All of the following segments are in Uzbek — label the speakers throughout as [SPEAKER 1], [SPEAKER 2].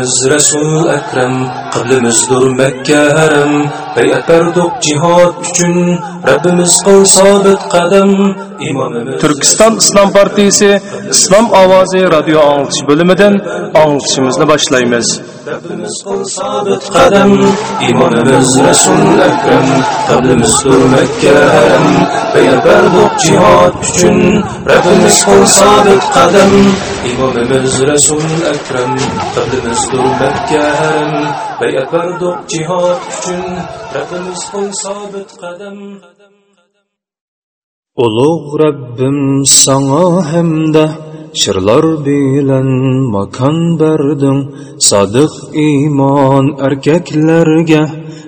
[SPEAKER 1] İmamımız Resul Ekrem, kıblimizdir Mekke haram. Beyat berdik cihad üçün, Rabbimiz kıl sabit kadem. İmamımız
[SPEAKER 2] Türkistan İslam Partisi İslam Avazı radyo anlatışı bölümünden anlatışımızı başlayımız.
[SPEAKER 1] Rabbimiz kıl sabit kadem. İmamımız Resul Ekrem, kıblimizdir Mekke haram. Beyat berdik cihad üçün, Rabbimiz kıl sabit kadem. İmamımız Resul Ekrem, kıblimizdir Mekke haram. Beyat berdik cihad üçün, Rabbimiz kıl sabit kadem. Ulug' Rabbim sana hamda shirlar bilan makon berding sodiq iymon erkaklarga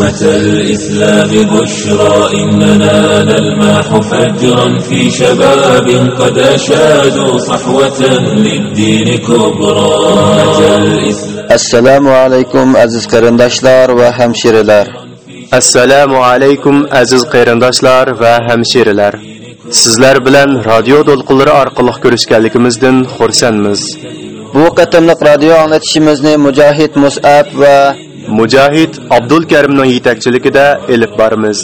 [SPEAKER 3] أمة الإسلام بشرى إننا نلمح فجرا في شباب قد أشادوا صحوة للدين كبرى أمة الإسلام
[SPEAKER 4] assalomu alaykum aziz qarindoshlar va hamshiralar
[SPEAKER 2] assalomu alaykum aziz qarindoshlar va hamshiralar sizlar bilan radio to'lqinlari orqali ko'rishganligimizdan xursandmiz
[SPEAKER 4] bu qatimliq radio anglatishimizni mujohid musab va
[SPEAKER 2] Mujahid abdul karimning yetakchiligida elib boramiz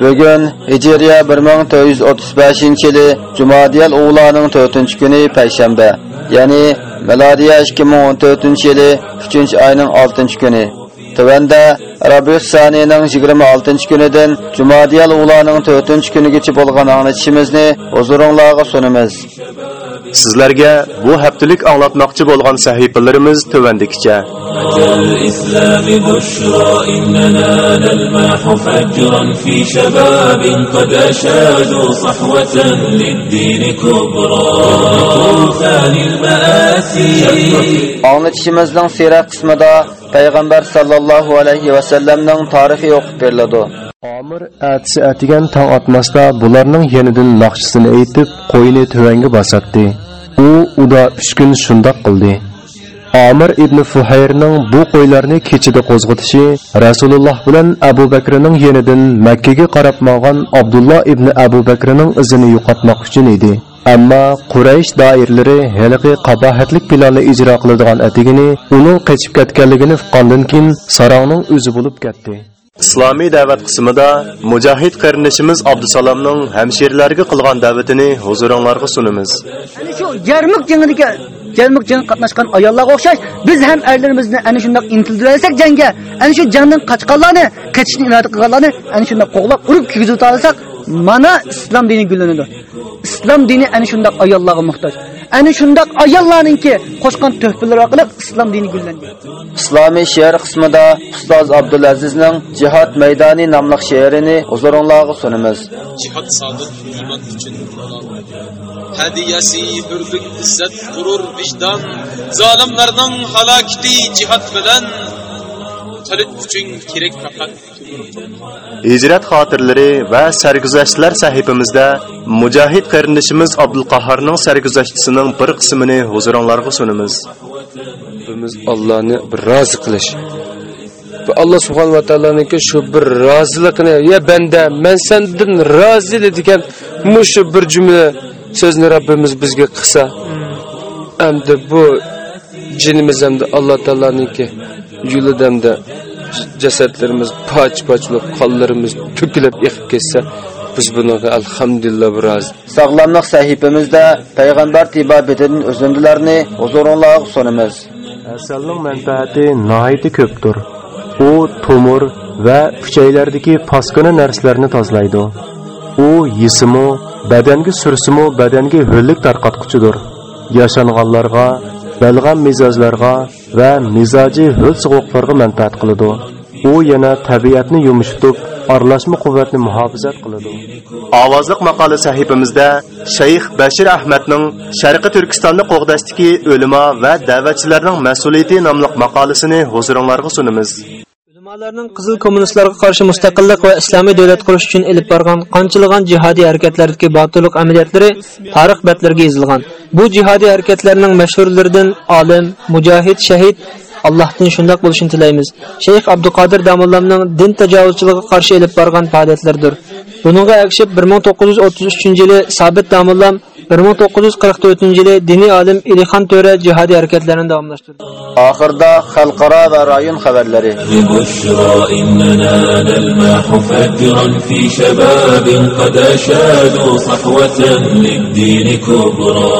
[SPEAKER 4] bugun hijriya 1435 yili jumadiyal o'g'loning 4 kuni payshanba ya'ni milodiya 2014 yili 3 oyning 6 kuni Tuvanda Rabius Sanining 26 kunidan Jumadiyal o'g'loning 4 kunigacha bo'lgan anglatishimizni huzuringizga sunamiz.
[SPEAKER 2] sizlarga bu haftalik anglatmoqchi bo'lgan sahifalarimiz tuvandikicha
[SPEAKER 3] أمة الإسلام بشرى إننا نلمح فجرا في شباب قد أشادوا صحوة للدين كبرى طوفان المآسي
[SPEAKER 4] Anlatışımızın sirat qismida payg'ambar sallallohu alayhi va sallamning tarixi o'qib beriladi.
[SPEAKER 2] Omir atsi atigan tong otmasda bularning yenidan loqchisini aytib qo'yini tuvanga bosatdi u uda uch kun shundoq qildi omir ibn Fuhayrning bu qo'ylarni kechida qo'zg'atishi Rasululloh bilan Abu bakrining yenidan Makkaga qarab ma'g'an abdulloh ibn Abu bakrining izini yo'qotmoq uchun edi. Ammo Quraysh doirlari haligi qabohatlik planni ijro qiladigan atigini uning qochib ketganligini uqqandan keyin sarongning o'zi bo'lib ketdi. Islomiy da'vat qismida mujohid qarindoshimiz Abdusalomning hamshirlarga qilgan da'vatini huzuringlarga sunamiz.
[SPEAKER 5] Ana shu yarmik jangidagi jarmiq jang qatnashgan ayollarga o'xshash biz ham erlarimizni ana shundoq intildirsak jangga ana shu jangdan qochganlarni qochishni iroda qilganlarni ana shundoq qo'g'lab urib kigizib olsak mana islom dini gullanadi islom dini ana shundoq ayollarga muhtoj ana shundoq ayollarninki qo'shgan tuhfalar orqali islom dini gullangan
[SPEAKER 4] islomiy she'r qismida ustoz abdulazizning jihod maydoni nomli she'rini huzuringlarga sunamiz.
[SPEAKER 6] Jihad sodiq iymon uchun hadiyasi hurlik izzat g'urur vijdon zolimlarning halokati jihad bilan qilich uchun kerak faqat
[SPEAKER 2] hijrat xotirlari va sarguzashtlar sahifamizda mujohid qarindishimiz abdulqahorning sarguzashtisining bir qismini huzuringlarga sunamiz.
[SPEAKER 7] Biz allohni rozi qilish va alloh subhanava taoloninki shu bir roziligini ya banda man sendan rozi degan mushu bir jumla so'zni robbimiz bizga qilsa endi bu jinimiz hamda alloh taoloninki yo'lidamda jasadlarimiz poch poch bo'lib qonlarimiz to'kilib eqib ketsa biz bunaqa alhamdulillah rozi
[SPEAKER 4] sog'lomlik sahifamizda payg'ambar tibobetidan o'zindilarni huzuringlarga sunamiz.
[SPEAKER 2] Asalning manfaati nihoyatda ko'pdir. U tomir va kuchaylardagi paskona narsalarni tozalaydi u yisimu badanga sursimu badanga ho'llik tarqatquchidir. Yashanganlarga balg'am mizojlarga va mizoji ho'l sovuqlarga manfaat qiladi. U yana tabiatni yumshatib aralashma quvvatni muhofazat qiladi. Ovozliq maqola sahifamizda shayx bashir ahmadning sharqi turkistonni qo'g'dashdagi o'limo va da'vatchilarning mas'uliyati nomli maqolasini huzuringlarga sunamiz.
[SPEAKER 8] Ulamolarning qizil kommunistlarga qarshi mustaqillik va islomiy davlat qurish uchun elib borgan qanchilgan jihodiy harakatlardagi botirlik amaliyotlari tarix betlariga yozilgan. Bu jihodiy harakatlarning mashhurlaridan olim, mujohid, shahid Allohdan shundoq bo'lishini tilaymiz. Shayx Abduqodir Damullamning din tajovuzchiligiga qarshi elib borgan faoliyatlardir. Buningga ergashib 1933 yili Sabit Damullam 1944 yili diniy olim Ilixon To'ra jihodiy harakatlarini davomlashtirdi.
[SPEAKER 4] oxirida xalqaro va rayon xabarlari
[SPEAKER 3] ببشرى إننا نلمح فجرا في شباب قد أشادوا صحوة للدين كبرى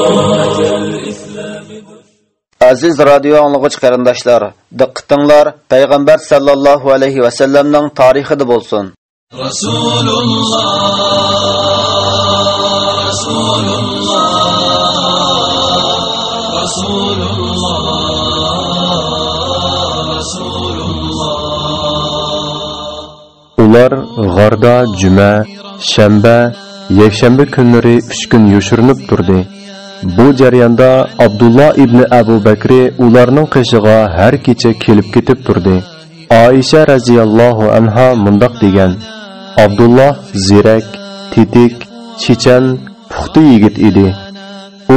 [SPEAKER 4] Aziz radio anlıqıç qarindaşlar, diqqətinizlər Peyğəmbər sallallahu alayhi
[SPEAKER 3] və sallamның tarixində bolsun. Rasulullah Rasulullah Rasulullah Rasulullah
[SPEAKER 2] Ular g'arda cuma, shanba, yakshanba kunlari 3 kun yoshirinib turdi. Bu jarayonda abdulloh ibn abu bakri ularning qishig'a har kecha kelib ketib turdi. Oisha radhiyallohu anha mundoq degan. Abdulloh zirak tetik chechan puxta yigit edi.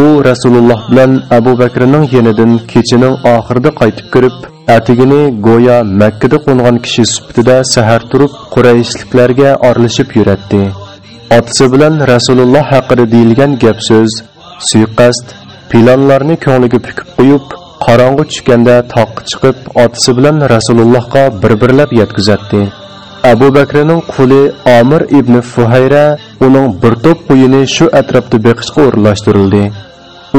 [SPEAKER 2] U rasululloh bilan abu bakrning yenidan kechining oxirida qaytib kirib atigini go'yo makkada qo'ngan kishi sifatida sahar turib Qurayshliklarga orlashib yuratdi. Otasi bilan rasululloh haqida deyilgan gap so'z suiqasd pilonlarni ko'ngliga pukib qo'yib qorong'i tushganda toqqa chiqib otasi bilan rasulullohga bir birlab yetkazatdi abu bakrning quli omir ibn fuhayra uning bir to'p qo'yini shu atrofda beqishga o'rinlashtirildi.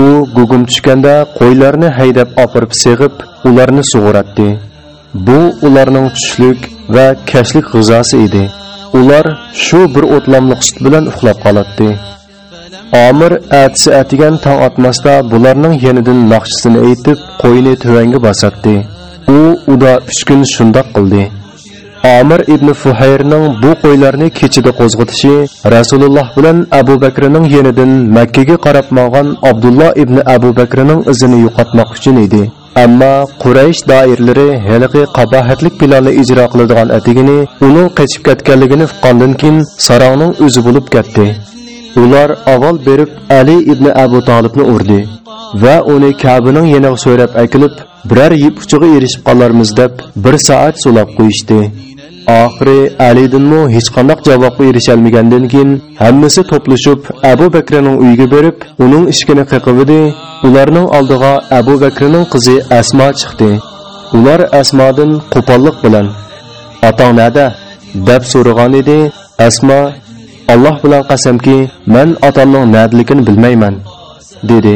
[SPEAKER 2] U gugum tushganda qo'ylarni haydab opirib seg'ib ularni sug'uratdi. Bu ularning tushlik va kashlik g'izosi edi. Ular shu bir o'tlamliq sut bilan uxlab qolatdi. Omir atsi atigan tong otmasda bularning yenidan naqshisini aytib qo'yni tuvanga bosatdi. U uda uch kun shundoq qildi. Omir ibn fuhayrning bu qo'ylarni kechida qo'zg'atishi rasululloh bilan abu bakrning yenidan makkaga qarab morgan abdulloh ibn abu bakrning izini yo'qotmoq uchun edi. Ammo quraysh doirlari haliqi qabohatlik planni ijro qiladigan atigini uning qochib ketganligini uqqandan keyin sarongning o'zi bo'lib ketdi. Ular avval berib ali ibn abu tolibni urdi va uni kabining yeniga so'rab akilib biror yeb uchiga erishib qolarmiz deb bir soat sulab qo'yishdi. Oxiri alidinmu hech qanday javobga erisholmagandan keyin hammasi to'plashib abu bakraning uyiga berib uning ishkini qiqividi ularning oldiga abu bakraning qizi asmo chiqdi. Ular asmodan qo'pollik bilan otang nada deb so'ragan edi. Asmo alloh bilan qasamki men otamning nadligini bilmayman dedi.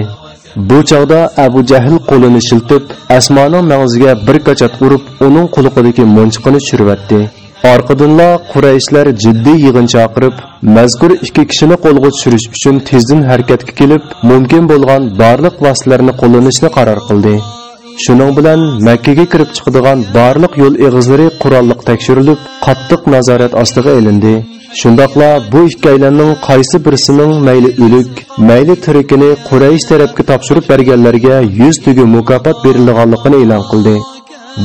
[SPEAKER 2] Bu chog'da abu jahl qo'lini shiltib asmoning mag'ziga bir qachat urib uning quloqidagi munchiqini tushiribdi orqadinla Qurayshlar jiddiy yig'in chaqirib mazkur ikki kishini qo'lga tushirish uchun tezdan harakatga kelib mumkin bo'lgan barliq vositalarni qo'llanishni qaror qildi. Shuning bilan makkaga kirib chiqadigan barliq yo'l eg'izlari qurolliq tekshirilib qattiq nazorat ostiga ilindi shundoqla bu ikkalanning qaysi birisining mayli үлек, mayli tirikini Курайш tarafga topshirib berganlarga 100 tugi mukofot berilganligini e'lon qildi.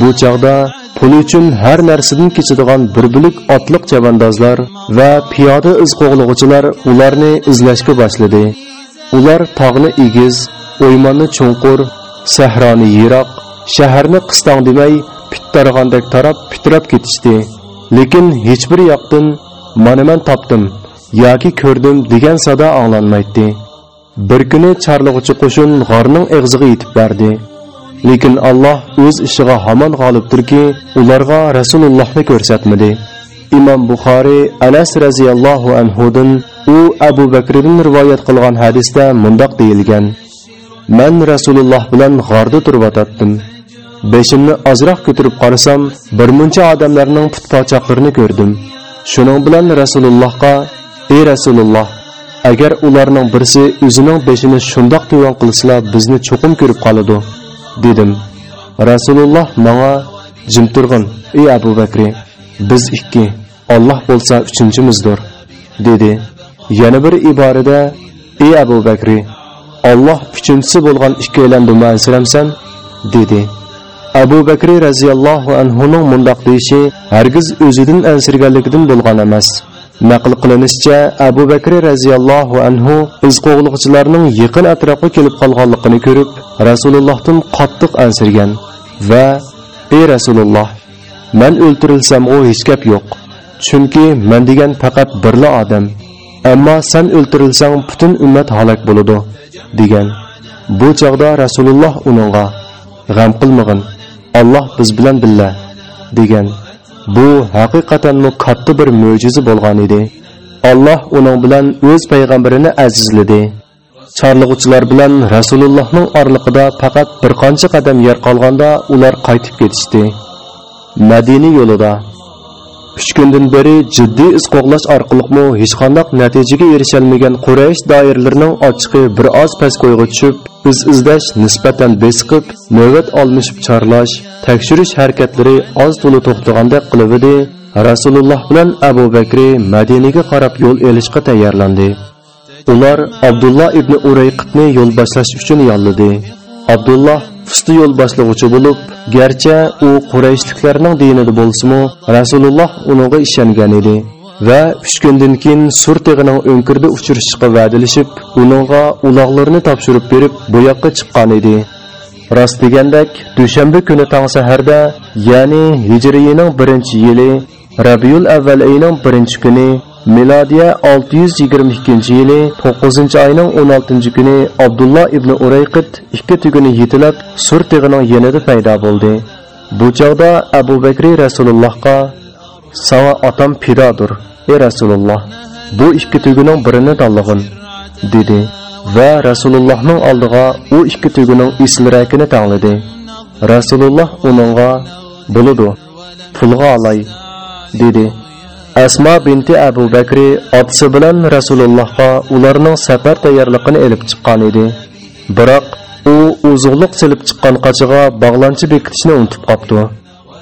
[SPEAKER 2] Bu chog'da pul uchun har narsadan kechadigan bir bilik otliq chavandozlar va piyoda iz qo'g'lag'uchilar ularni izlashga boshladi. Ular tog'ni egiz o'ymonni cho'nqur sahroni yiroq shaharni qistong demay pittarg'andek tarab pitirab ketishdi. Lekin hech bir yoqdan mana man topdim yoki ko'rdim degan sado anglanmaydi. Bir kuni charlig'uchi qo'shin g'orning eg'ziga yetib bordi. Lekin alloh o'z ishiga hamon g'olibdirki ularga rasulullohni ko'rsatmadi. Imom buxoriy anas roziyallohu anhudan u abu bakrdan rivoyat qilgan hadisda mundoq deyilgan. Man rasululloh bilan g'orda turib yotatdim beshimni ozroq ko'tarib qarasam bir muncha odamlarning putpochoqlarini ko'rdim. Shuning bilan rasulullohga ey rasululloh agar ularning birisi o'zining beshini shundoq tuyon qilsa bizni cho'qim ko'rib qoladi dedim. Rasululloh "Жим jim turg'in ey abu bakri biz ikki olloh bo'lsa uchinchimizdir dedi. Yana bir iborada ey abu bakri olloh uchinchisi bo'lgan ikkalandimi ansiramsan dedi. Abu bakri roziyallohu anhuning mundoq deyishi hargiz o'zidan ansirganligidan bo'lgan emas. Naql qilinishicha abu bakri roziyallohu anhu iz qo'g'liqchilarning yaqin atrofga kelib qolganligini ko'rib rasulullohdan qattiq ansirgan va ey rasululloh man o'ltirilsam u hech gap yo'q chunki man degan faqat birla odam ammo san o'ltirilsang butun ummat halok bo'ladi degan. Bu chog'da rasululloh uningga g'am qilmag'in Alloh biz bilan billa degan. Bu haqiqatanmi katta bir mo'jiza bo'lgan edi. Alloh uning bilan o'z payg'ambarini azizladi. Chorlig'uvchilar bilan rasulullohning orliqida faqat bir qancha qadam yer qolganda ular qaytib ketishdi. Madina yo'lida uch kundan beri jiddiy iz qo'g'lash orqaliqmi hech qanday natijaga erishalmagan quraysh doiralarining ochiqi bir oz pastgo'yga tushib iz izlash nisbatan besiqib navbat olmishib chorlash tekshirish harakatlari oz to'la to'xtagandek qilib edi. Rasululloh bilan abu bakri madinaga qarab yo'l elishga tayyorlandi. Ular abdulloh ibn urayqitni yo'l boshlash uchun yolladi. Abdulloh usti yo'l boshlovchi bo'lib garchi u qurayshliklarning dinida bo'lsimi rasululloh uningga ishongan edi va uch kundan keyin sur teg'ining o'nkirda uchrashishga va'dalashib uningga uloqlarni topshirib berib bu yoqqa chiqqan edi. Rost degandek dushanba kuni tong saharda ya'ni hijriyaning birinchi yili rabiul avval ayning birinchi kuni milodiya 622 yili 9 oyning 16 kuni Abdullah ibn Urayqit ikki tuguni yetilab sur tig'ining yanida paydo bo'ldi. Bu chog'da Abu Bakr Rasulullohga "Sava otam fidodir, ey Rasululloh. Bu ikki tuguning birini tanlag'in" dedi va Rasulullohning oldiga u ikki tuguning islirakini tanladi. Rasululloh uningga "Bo'ladi, pulga olay" dedi. Asmo binti abu bakri otasi bilan rasulullohga ularning safar tayyorligini elib chiqqan edi. Biroq u uzug'liq silib chiqqan qochiga bog'lanchi bekitishni unutib qopdi.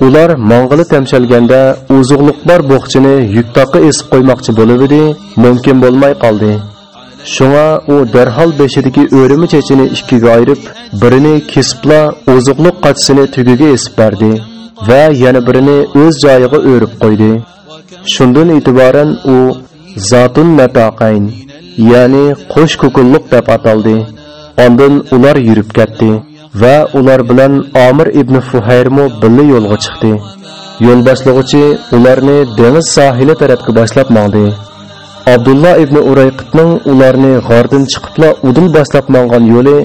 [SPEAKER 2] Ular mong'ili tamshalganda uzug'liqlar bo'xchini yuktoqqa esib qo'ymoqchi bo'lib edi mumkin bo'lmay qoldi. Shunga u darhol beshidagi o'rimi chechini ikkiga ayirib birini kesibla uzuqliq qochisini tugiga esib berdi va yana birini o'z joyiga o'rib qo'ydi. Shundan e'tiboran u zotun natoqayn ya'ni qo'sh ko'kulliq deb ataldi. Ondan ular yurib ketdi va ular bilan omir ibn fuhayrmu birga yo'lga chiqdi. Yo'l boshlag'uchi ularni dengiz sohili tarafga boshlab mondi abdulloh ibn urayqitning ularni g'ordan chiqibla udil boshlab mongan yo'li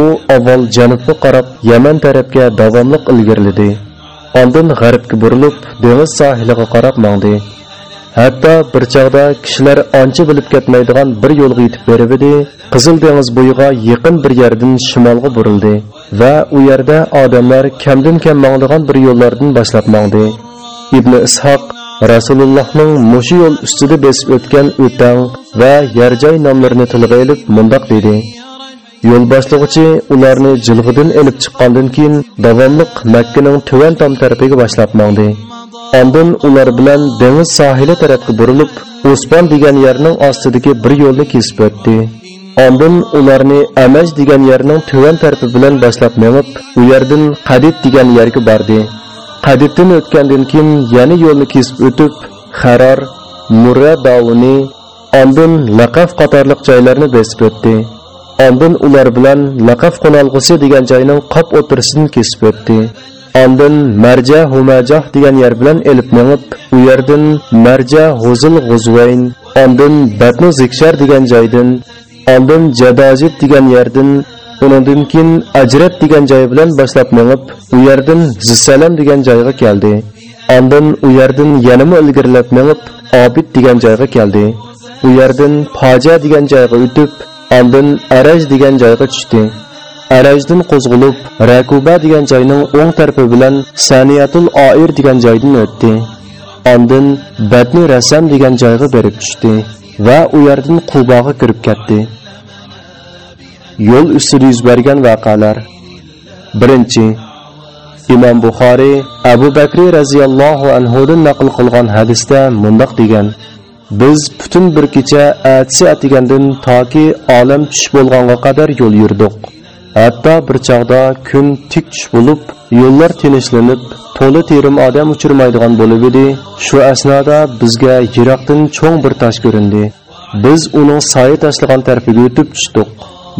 [SPEAKER 2] u avval janubga qarab yaman tarafga davomliq ilgariladi. Oldin g'arbga burilib, dengiz sohiliga qarab mondi. Hatto bir chog'da kishilar ancha bilib ketmaydigan bir yo'lga yetib berib edi. Qizil dengiz bo'yiga yaqin bir yerdan shimolga burildi va u yerda odamlar kamdan kam mongdigan bir yo'llardan boshlab mangdi ibn ishoq rasulullohning mushu yo'l ustida besib o'tgan o'tang va yarjoy nomlarini tilga ilib mundoq dedi. Yo'l boshlig'ichi ularni jilg'idan elib chiqqandan keyin davomliq makkaning tuvan tom tarafiga boshlab mondi Ondan ular bilan dengiz sohili tarafga burilib, Osman degan yerning ostidagi bir yo'lni kesib o'tdi. Ondan ularni Amaj degan yerning tuvan tarafi bilan boshlab menib, u yerdan Qadid degan yerga bordi. Qadiddan o'tgandan keyin yana yo'lni kesib o'tib, xarar Murra davuni, ondan Laqaf qatorliq joylarni besib o'tdi. Ondan ular bilan Laqaf qo'nalg'isi degan joyning qop o'tirisidan kesib o'tdi. Ondan Marja Humajah degan yer bilan elib menib, u yerdan Marja G'uzil G'uzvayn, ondan Batnu Zikshar degan joydan, ondan Jadajib degan yerdan, undan keyin Ajrat degan joy bilan boshlab menib, u yerdan Zissalam degan joyga keldi. Ondan u yerdan yana ilgirlab menib, Obid degan joyga keldi. U yerdan Faja degan joyga o'tib, oldin Araj degan joyga tushdi. Arajdan qo'zg'ilib Rakuba degan joyning o'ng tarafi bilan Saniyatul Oir degan joydan o'tdi. oldin Batni Rasam degan joyga berib tushdi va u yerdan Quboga kirib ketdi. Yo'l ustida yuz bergan voqealar. Birinchi Imom Buxoriy Abu Bakr roziyallohu anhudan naql qilgan hadisda mundaq degan: Biz butun bir kecha atsi atigandan toki olam tush bo'lganga qadar yo'l yurdik. Hatto bir chog'da kun tik tush bo'lib, yo'llar tinchlanib, to'la terim odam uchirmaydigan bo'lib edi. Shu asnoda bizga yiroqdan cho'ng bir tosh ko'rindi. Biz uning soya tashlagan tarafiga o'tib tushdik.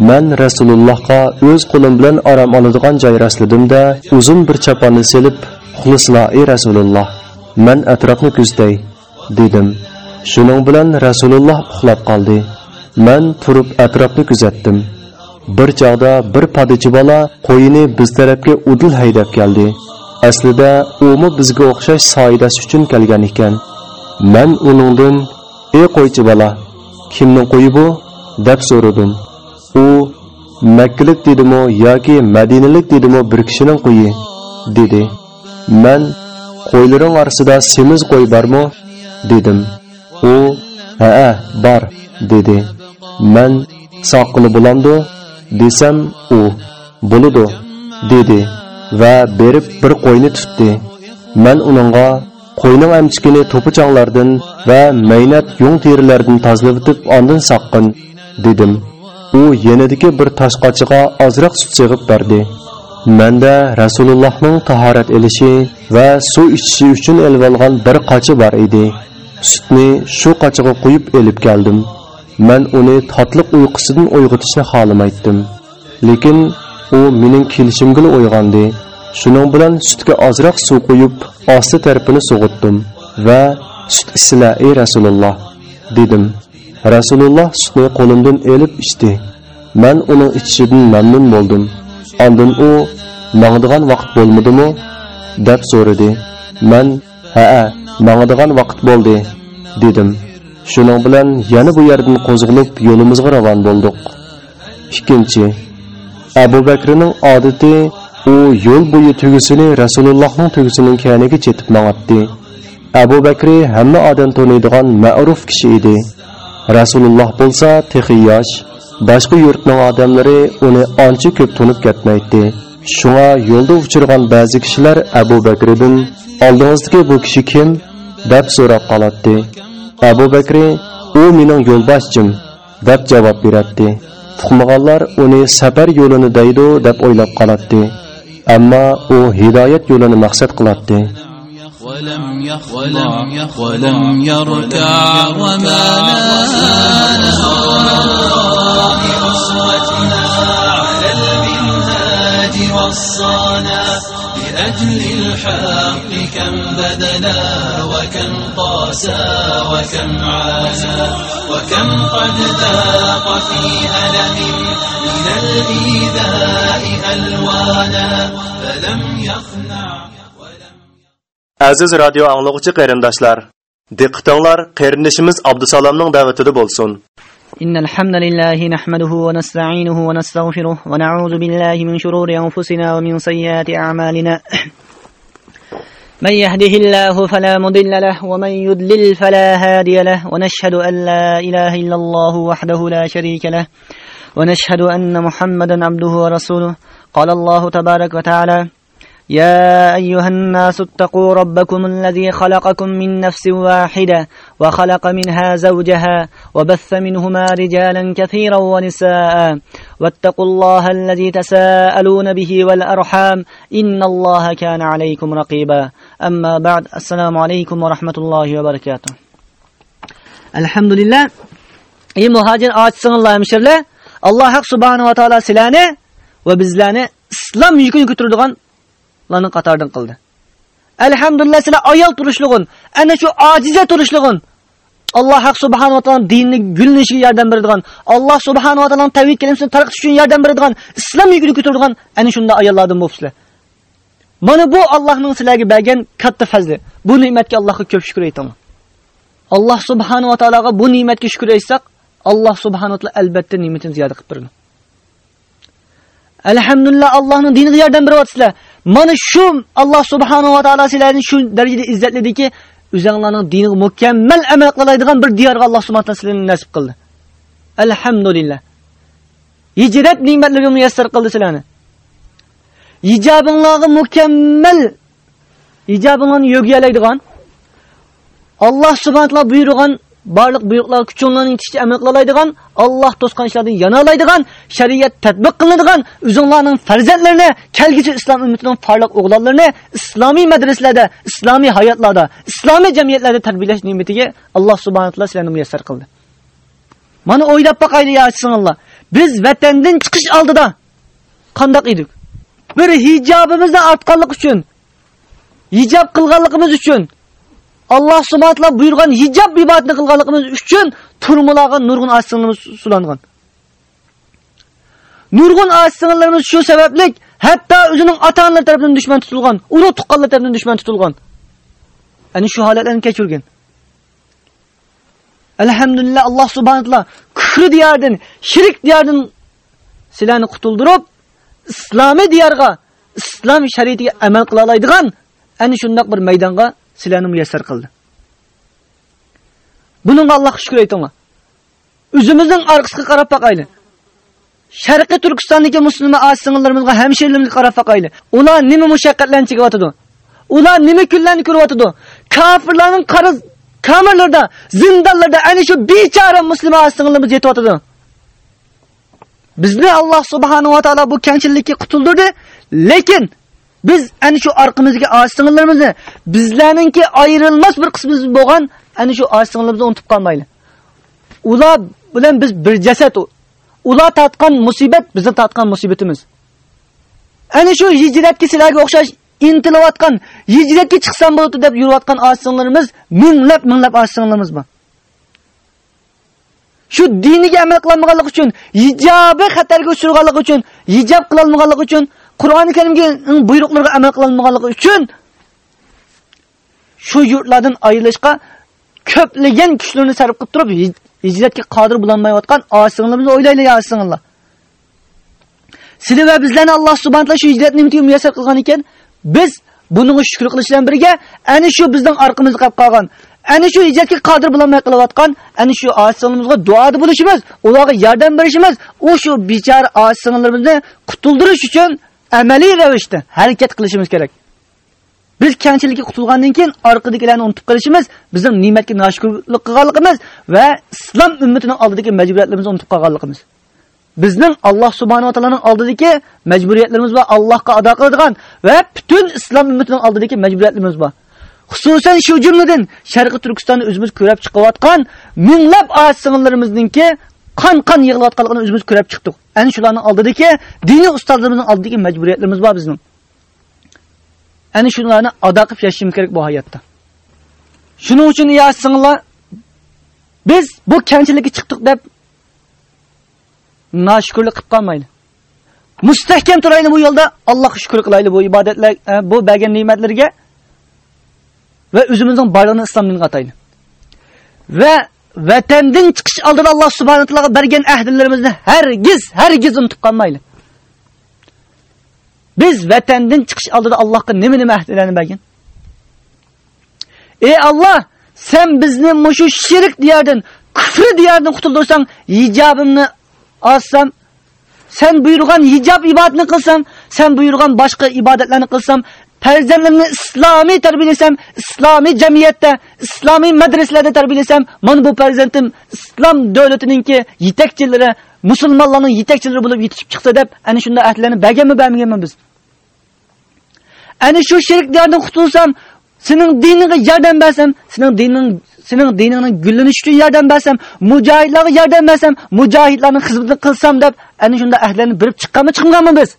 [SPEAKER 2] Man Rasulullohga o'z qo'lim bilan orom oladigan joy rastladimda, uzun bir chaponni selib, xulislo ey Rasululloh, men atrofni kuzday" dedim. Shuning bilan Rasululloh uxlab qoldi. Men turib atrofni kuzatdim. Bir chog'da bir padichi bola qo'yini biz tarafga udil haydab keldi. Aslida umi bizga o'xshash soidash uchun kelgan ekan. Men uningdan "Ey qo'ychi bola, kimning qo'yi bu?" deb so'radim. U Makkalik dedimi yoki Madinalik dedimi bir kishining qo'yi dedi. Men qo'ylaring orasida semiz qo'y bormi? dedim. U "Ha, bor" dedi. Men soqili bo'lamdi desam u bo'ladi dedi va berib bir qo'yni tutdi. Man uningga qo'yning amchikini to'pichonglardan va maynat yung terilardan tozlatib ondan soqqin dedim. U yenidagi bir toshqochiga ozroq sut sig'ib berdi manda rasulullohning tahorat elishi va suv ichishi uchun elvolgan olgan bir qochi bor edi. Sutni shu qochiga quyib elib keldim. Man uni totliq uyqusidan uyg'otishni xohlamaytdim lekin u mening kelishimga uyg'ondi. Shuning bilan sutga ozroq suv quyib osti tarafini sug'utdim va sut isla ey rasululloh dedim. Rasululloh sutni qo'limdan elib ichdi. Man uning ichishidan mamnun bo'ldim. Ondin u mangdigan vaqt bo'lmadimi deb so'radi. Man ha mangadigan vaqt bo'ldi dedim Shuning bilan yana bu yerdan qo'zg'alib yo'limizga ravon bo'ldik. Ikkinchi, Abu Bakrning odati u yo'l bo'yi tugisini Rasulullohning tugisining kaniga chetib mang'atdi. Abu Bakri hamma odam taniydigan ma'ruf kishi edi. Rasululloh bo'lsa texi yosh, boshqa yurtning odamlari uni ancha ko'p tunib ketmaydi. Shunga yo'lda uchirgan ba'zi kishilar Abu Bakridan oldingizdagi bu kishi kim deb so'rab qoladi. Abu Bakri u mening yo'lboshchim deb javob beradi. Tuqmaganlar uni safar yo'lini deydi deb o'ylab qoladi. Ammo u hidoyat yo'lini maqsad qiladi.
[SPEAKER 3] ولم يخضع ولم يركع وما نال أسوتنا على المنهاج والصانا لأجل الحق كم بذلا وكم قاسى وكم عانى وكم قد ذاق في ألم من الإيذاء ألوانا فلم يخنع
[SPEAKER 2] Aziz radio anlıqçı qarindaşlar, Diqqətinizlər qarindişimiz Abdusalamның dəvətində bolsun.
[SPEAKER 5] إن الحمد لله نحمده ونستعينه ونستغفره ونعوذ بالله من شرور أنفسنا ومن سيئات أعمالنا. من يهده الله فلا مضل له ومن يضلل فلا هادي له ونشهد أن لا إله إلا الله وحده لا شريك له ونشهد أن محمدا عبده ورسوله. قال الله تبارك وتعالى يا أيها الناس اتقوا ربكم الذي خلقكم من نفس واحدة وخلق منها زوجها وبث منهما رجالا كثيرا ونساء واتقوا الله الذي تساءلون به والأرحام إن الله كان عليكم رقيبا. أما بعد السلام عليكم ورحمة الله وبركاته. الحمد لله ey muhacir ağaçsınlar hemşirler Allah hak subhanahu wa ta'ala silani ve bizlerini İslam yükünü qatoridan qildi. Alhamdulillah sizlar ayol turishlig'in ana shu ojiza turishlig'in alloh haq subhanava taolo dinni gulnishiga yordam beradigan alloh subhanava taoloning tavhid kalimasini tarqatish uchun yordam beradigan islom yukini ko'taradigan ana shunday ayollardan bo'libsizlar mana bu allohning sizlarga bergan katta fazli. Bu ne'matga allohga ko'p shukur aytinglar alloh subhanava taologa bu ne'matga shukur aytsak alloh subhanava taolo albatta ne'matini ziyoda qilib beradi. Alhamdulillah allohning diniga yordam beryapsizlar mana shu alloh subhanahu va taolo sizlarni shu darajada izzatladiki o'zinglarning diniga mukammal amal qiladigan bir diyorga alloh subhanahu taolo sizlarni nasib qildi. Alhamdulillah. Hijrat ne'matlariga muyassar qildi sizlarni. Ijobinglarga mukammal ijobinglarni yo'g'alaydigan alloh subhanahu taolo buyurgan barliq buyruqlar kuchinglarning tishda amal qilaydigan Alloh to'sqan ishlardan yana oladigan shariat tatbiq qilinadigan o'zinglarning farzandlarini kelgusi islom ummatining farliq o'g'lonlarini islomiy madrasalarda islomiy hayotlarda islomiy jamiyatlarda tarbiyalash ne'matiga Alloh subhanahu va taolo sizlarni muyassar qildi mana o'ylab boqayli ya sizlar. biz vatandan chiqish oldida qandoq edik bir hijobimizni artganlik uchun hijob qilganligimiz uchun alloh subhanahu taolo buyurgan hijob ibodatini qilganligimiz uchun turmularga nurg'un oqsinglarimiz sulangan nurg'un oqsinglarimiz shu sababli hatto o'zining ota-onalari tomonidan dushman tutilgan urug' tuqqanlar tomonidan dushman tutilgan. Ani shu holatlarni kechirgan alhamdulillah alloh subhanahu taolo kufr diyardan, shirk diyardan sizlarni qutuldirib islomiy diyarga, islom shariatiga amal qila oladigan ana shundoq bir maydonga sizlarni muyassar qildi buningga allohga shukur aytinglar o'zimizning orqasiga qarab boqayli sharqiy turkistondagi musulmon oz singillarimizga hamshirlimga qarab boqayli ular nima mushaqqatlarni chekyotidi ular nima kunlarni ko'ryotidi kofirlarning qarz kamerlarda zindonlarda ana shu bechora musulmon oz singillarimiz yetyotidi bizni alloh subhanahu va taolo bu kamchilikka qutuldirdi lekin biz ana shu orqamizga oqsingillarimizni bizlarninki ayrilmas bir qismimiz bo'lgan ana shu oqsingillarimizni unutib qolmaylik. Ular bilan biz bir jasad ular tatgan musibat bizni tatgan musibatimiz. Ana shu hijratga sizlarga o'xshash intilayotgan hijratga chiqsam bo'ladi deb yurayotgan oqsingillarimiz minglab minglab oqsingillarimiz bor. Shu diniga amal qilolmaganligi uchun hijobi xatarga uchirganligi uchun hijob qilolmaganligi uchun Qur'oni Karimga buyruqlarga amal qilinmaganligi uchun shu yurtlardan ayrilishga ko'plagan kuchlarni sarf qilib turib hijratga qodir bo'lolmayotgan osinglarimizni o'ylaylik osinglar. Sizlar va bizlarni Alloh subhanahu taolo shu hijrat ne'matiga muyassar qilgan ekan, biz buning shukr qilish bilan birga ana shu bizning orqamizga qolib qolgan Ani shu hijratga qodir bo'lmay qilayotgan ani shu osinglarimizga duoda bo'lishimiz, ularga yordam berishimiz, u shu bechora osinglarimizni qutuldirish uchun amaliy ravishda harakat qilishimiz kerak. Biz kamchilikka qutulgandan keyin orqadagilarni unutib qolishimiz bizning ne'matga noshukrlik qilganligimiz va islom ummatining oldidagi majburiyatlarimizni unutib qolganligimiz. Bizning Alloh subhanahu va taoloning oldidagi majburiyatlarimiz va Allohga ado qiladigan va butun islom ummatining oldidagi majburiyatlarimiz bor. Xususan shu jumladan Sharqiy Turkistonni o'zimiz ko'rib chiqayotgan minglab oq-singillarimizningki qan-qan yig'layotganligini o'zimiz ko'rib chiqdik. Ana shularning oldidagi diniy ustozlarimizning oldidagi majburiyatlarimiz bor bizning. Ana shularni ado qilib yashashimiz kerak bu hayotda. Shuning uchun ya singlar biz bu kamchilikka chiqdik deb noshukurlik qilib qolmaydi Mustahkam turaylik bu yo'lda, Allohga shukr qilayli bu ibodatlar, e, bu bergan ne'matlarga va o'zimizning borlig'ini islom diniga atayli va vatandan chiqish oldida Alloh subhanahu taologa bergan ahdlarimizni hargiz hargiz unutib qolmaylik. Biz vatandan chiqish oldida Allohga nima nima ahdlarni bergan? Ey Alloh, sen bizni mushu shirk diyardan, kufr diyardan qutuldursang, hijobimni olsam, sen buyurgan hijob ibodatini qilsam, sen buyurgan boshqa ibodatlarni qilsam, farzandimni islomiy tarbiyalasam, islomiy jamiyatda, islomiy madrasalarda tarbiyalasam, mana bu farzandim islom davlatiningki yetakchilari, musulmonlarning yetakchilari bo'lib yetishib chiqsa deb, ana shunda ahlini bagami bamiganmi biz? Ana shu shirklardan qutulsam, sening diningga yordam bersam, sening dining sening diningning gullanishi uchun yordam bersam, mujohidlarga yordam bersam, mujohidlarning xizmatini qilsam deb, ana shunda ahlini birib chiqqanmi, chiqmaganmi biz?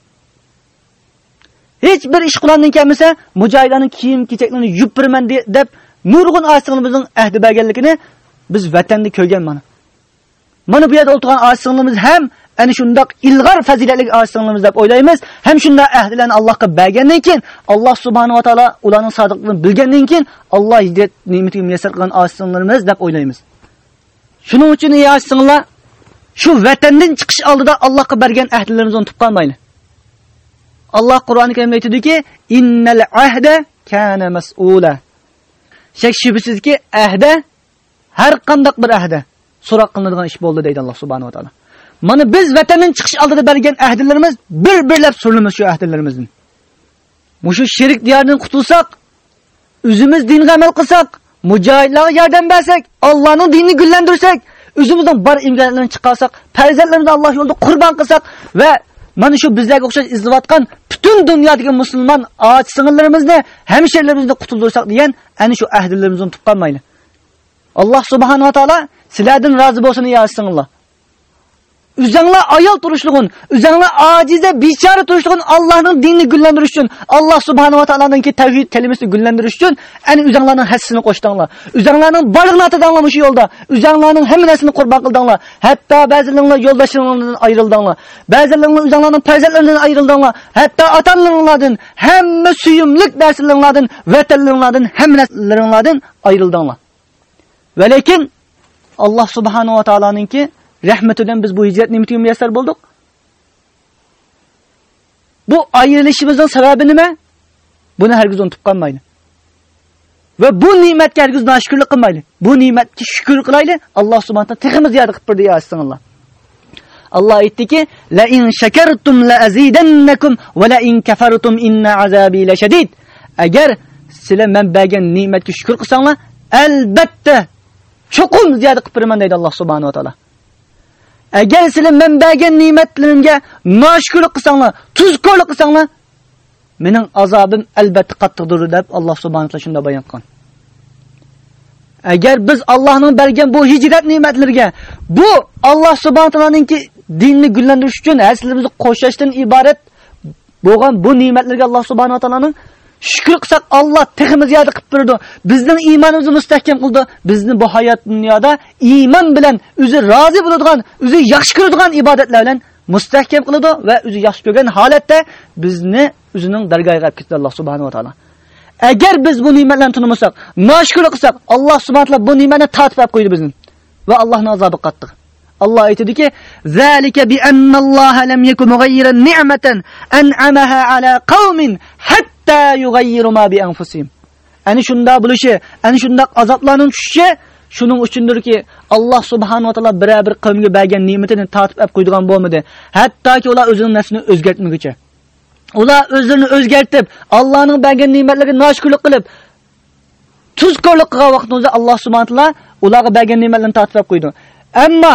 [SPEAKER 5] Hech bir ish qilandan kelmasa mujohidlarning kiyim kechaklarini yuvib beraman deb nurg'un osinglimizning ahdi berganligini biz vatanda ko'rgan mana. Mana bu yerda o'tirgan osinglimimiz ham ana shundoq ilg'or fazilatli osinglimimiz deb o'ylaymiz. Ham shunday ahdilarni allohga bergandan keyin alloh subhanava taolo ularning sodiqligini bilgandan keyin alloh hidayat ne'matiga muyassar qilgan osinglarimiz deb o'ylaymiz. Shuning uchun ey asinglar, shu vatandan chiqish oldida allohga bergan ahdilarimizni unutib qolmaylik Allah Qur'oni Karimda aytadiki, "Innal ahda kana mas'ula." Shak shubsizki, ahda har qanday bir ahda so'roq qilinadigan ish bo'ldi deydi Alloh subhanahu va taolo. Mana biz vatandan chiqish oldida bergan ahdilarimiz bir-birlab so'ramiz shu ahdilarimizdan. Mushu shirk diyoridan qutulsak, o'zimiz dinga amal qilsak, mujohidlarga yordam bersak, Allohning dinini gullantirsak, o'zimizning bor imkoniyatlarni chiqarsak, farzandlarimizni Alloh yo'lida qurbon qilsak va mana shu bizlarga o'xshash izlayotgan butun dunyodagi musulmon och singillarimizni hamshirlarimizni qutuldirsak degan ana shu ahdlarimizni unutib qolmaylik alloh subhanava taolo sizlardan rozi bo'lsin ya singillar. Üzənglər ayol turuşluğun, üzənglər acizə, biçara turuşluğun Allah'ın dinini güllendiriş üçün, Allah subhanahu wa ta'ala'nın ki tevhid kelimesini güllendiriş üçün, əni üzənglərin həssini qoşdanlar. Üzənglərin barığını atadanlar bu yolda. Üzənglərin həminəsini qurban qıldanlar. Hətta bəzilərinin yoldaşlarından ayrıldanlar. Bəzilərinin üzənglərin pərzətlərindən ayrıldanlar. Hətta atanlarından, həmmə süyümlük dərsilərdən, vətənlərdən, həminəsilərdən ayrıldanlar. Və lakin Allah subhanahu wa ta'ala'nın ki rahmatidan biz bu hijrat ne'matiga muyassar bo'ldik. Bu ayrilishimizning sababi nima? Buni hargiz unutib qolmaylik. Va bu ne'matga hargiz noshukrlik qilmaylik. Bu ne'matga shukr qilaylik. Alloh subhanahu taolo teximiz ziyada qilib berdi ya Allah. Allah aytdiki: "La in shakartum la azidannakum va la in kafartum inna azabi lashadid." Agar sizlar men bergan ne'matga shukr qilsanglar, albatta cho'qim ziyada qilib beraman deydi Alloh subhanahu va taolo. Agar sizlar men bergan ne'matlarimga noshukr qilsanglar tuzkorlik qilsanglar mening azobim albatta qattiqdir deb alloh subhanahu taolo shunda bayon qilgan. Agar biz allohning bergan bu hijrat ne'matlariga bu alloh subhanahu taoloninki dinni gullantirish uchun aslimizni qo'shashdan iborat bo'lgan bu ne'matlarga alloh subhanahu taoloning Shukr qilsak Alloh teximiz yadi qilib berdi. Bizning iymonimizni mustahkam qildi. Bizni bu hayot dunyoda iymon bilan o'zi rozi bo'ladigan, o'zi yaxshi ko'radigan ibodatlar bilan mustahkam qiladi va o'zi yaxshi ko'rgan holatda bizni o'zining dargohiga olib ketdi Alloh subhanahu va taolo. Agar biz bu ne'matlarni tunmasak, noshukr qilsak, Alloh subhanahu va taolo bu ne'matni tatib qo'ydi bizni va Allohning azobi qattiq. Allah aytadiki: "Zalika bi anna Alloh lam yakun mughayyiran ni'matan an'amaha ala qaumin hatta hatta yughayyiru ma bi anfusihim. Ani shunda bo'lishi, ani shunda azoblarning tushishi shuning uchundirki Alloh subhanahu va taolo biror bir qavmga bergan ne'matini tortib olib qo'ydigan bo'lmadi. Hattoki ular o'zining nafsini o'zgartmaguncha. Ular o'zlarini o'zgartib, Allohning bergan ne'matlariga noshukirlik qilib, tuzkorlik qilgan vaqtida Alloh subhanahu va taolo ularga bergan ne'matlarni tortib olib qo'ydi. Ammo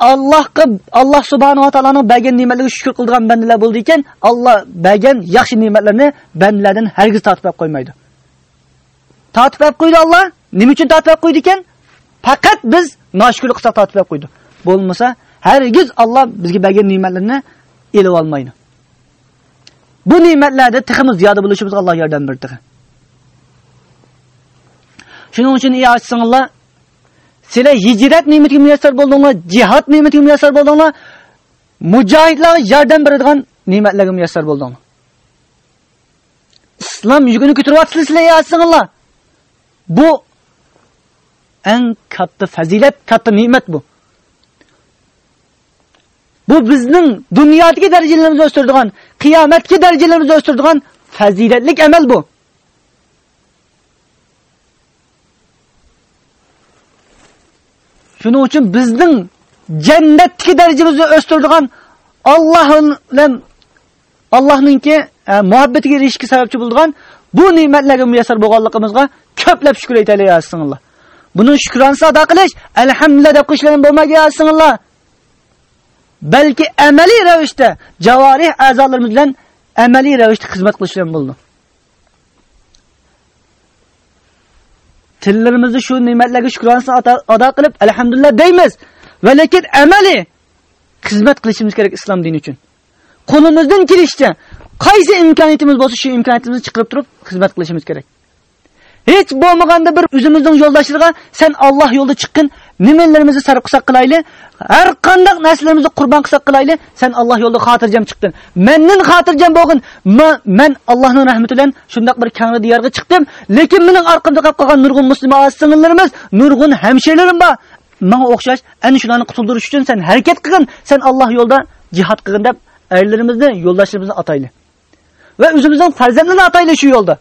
[SPEAKER 5] Allohga Alloh subhanahu va taoloning bergan ne'matlariga shukr qilgan bandalar bo'ldi ekan, Alloh bergan yaxshi ne'matlarni bandalardan hargiz tortib qo'ymaydi. Tortib qo'ydi Alloh. Nima uchun tortib qo'ydi ekan? Faqat biz noshukrlik qilsak tortib qo'ydi. Bo'lmasa, hargiz Alloh bizga bergan ne'matlarni elib olmaydi. Bu ne'matlarda tiximiz ziyoda bo'lishimizga Alloh yordam berdi. Shuning uchun ey singillar, sizlar hijrat ne'matiga muyassar bo'ldinglar, jihad ne'matiga muyassar bo'ldinglar, mujohidlarga yordam beradigan ne'matlarga muyassar bo'ldinglar. Islom yugini ko'taryapsizlar sizlar yasinglar. Bu eng katta fazilat katta ne'mat bu bu bizning dunyodagi darajalarimizni o'stiradigan qiyomatga darajalarimizni o'stiradigan fazilatlik amal bu shuning uchun bizning jannatdagi darajamizni o'stiradigan Allohning bilan Allohningki e, muhabbatiga erishishga sababchi bo'lgan bu ne'matlarga muyassar bo'lganligimizga ko'plab shukr aytaylik singillar. Buning shukronasi ado qilish alhamdulillah deb qo'shilgan bo'lmagan singillar. Balki amaliy ravishda javorih a'zolarimiz bilan amaliy ravishda xizmat qilishdan bo'ldi. Tillarimizni shu ne'matlarga shukronasini ado qilib alhamdulillah deymiz. Va lekin amali xizmat qilishimiz kerak islom dini uchun. Qo'limizdan kelishicha qaysi imkoniyatimiz bo'lsa shu imkoniyatimizni chiqarib turib xizmat qilishimiz kerak. Hech bo'lmaganda bir o'zimizning yo'ldoshlariga sen Alloh yo'lida chiqqin nimalarimizni sarf qilsak qilayli har qanday narsalarimizni qurbon qilsak qilayli sen Alloh yo'lida xotirjam chiqdin mendan xotirjam bo'lgin men Allohning rahmati bilan shundoq bir kangri diyorga chiqdim lekin mening orqamda qolib qolgan nurg'un musulmon singillarimiz nurg'un hamshirlarim bor menga o'xshash ana shularni qutuldirish uchun sen harakat qilgin sen Alloh yo'lida jihad qilgin deb erlarimizni yo'ldoshlarimizni atayli va o'zimizning farzandlarini atayli shu yo'lda.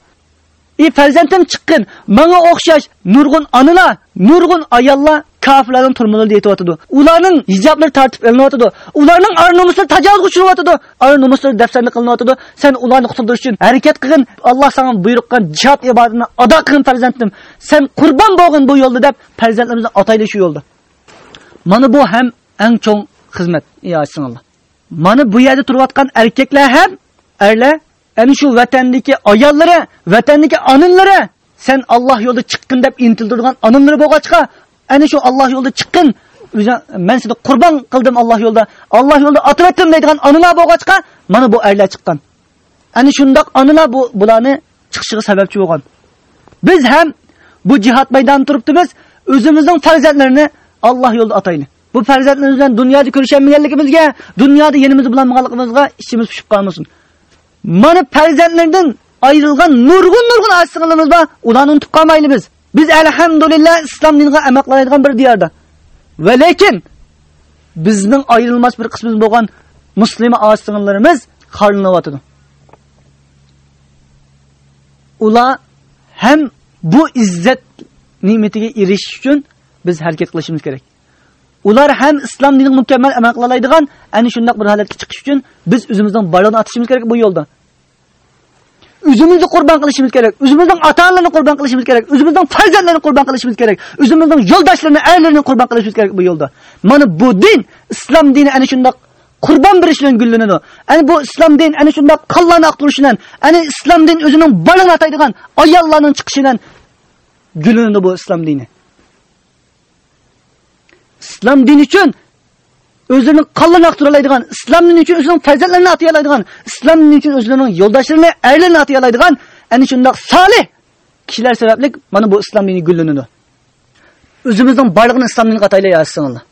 [SPEAKER 5] Ey farzandim chiqqin menga o'xshash nurg'un onalar nurg'un ayollar kofirlarning turmushini aytyotidi ularning hijoblari tartib ilinyotidi ularning ar nomuslari tajovuzga uchrayotidi ar nomuslari dafsanda qilinyotidi sen ularni qutuldirish uchun harakat qilgin. Alloh sana buyruqqan jihad ibodatini ado qilgin farzandim. Sen qurban bo'lgin bu yo'lda deb farzandlarimizni atayli shu yo'lda. Mana bu ham eng cho'ng xizmat ey Allah mana bu yerda turayotgan erkaklar ham erlar ana shu vatandagi ayollari vatandagi onalari sen Alloh yo'lida chiqqin deb intildirgan onalari bo'lg'achqa ana shu Alloh yo'lida chiqqin men seni qurbon qildim Alloh yo'lida Alloh yo'lida otib o'tdim deydigan onalar bo'lg'achqa mana bu erlar chiqqan ana shundoq onalar bu bularni chiqishiga sababchi bo'lgan biz ham bu jihad maydonida turibdimiz o'zimizning farzandlarini Alloh yo'lida ataylik bu farzandlarimiz bilan dunyoda ko'rishaolmaganligimizga dunyoda yenimiz bilan bo'lganligimizga ichimiz pishib qolmasin mana farzandlardan ayrilgan nurg'un nurg'un asinglarimiz bor ularni unutib qolmaylik biz biz alhamdulillah İslam diniga amal qiladigan bir diyorda. Va lekin bizning ayrilmas bir qismimiz bo'lgan muslima asinglarimiz qarlinyotidi ular ham bu izzat ne'matiga erishish uchun biz harakat qilishimiz kerak. Ular ham islom dinini mukammal amal qila oladigan ana bir holatga chiqish uchun biz o'zimizning bayonni atishimiz kerak bu yo'lda. O'zimizni qurbon qilishimiz kerak. O'zimizning ota onalarni qurbon qilishimiz kerak. O'zimizning farzandlarni qurbon qilishimiz kerak. O'zimizning yo'ldoshlarini ayollarni qurbon qilishimiz kerak bu yo'lda. Mana bu din islom dini ana shundoq qurbon berish bilan gullanadi ana bu islom din ana shundoq qonlarni oqtirishidan ana islom din o'zining bolani ataydigan ayollarning chiqishidan gullanadi bu islom dini. Islom dini uchun o'zini qonlarini aqtira islom dini uchun o'zining farzandlarini atay oladigan islom dini uchun o'zlarining yo'ldoshlarini aylarini atay oladigan ana shundoq solih kishilar sababli mana bu islom dini gullanadi o'zimizning borlig'ini islom diniga ataylayasinglar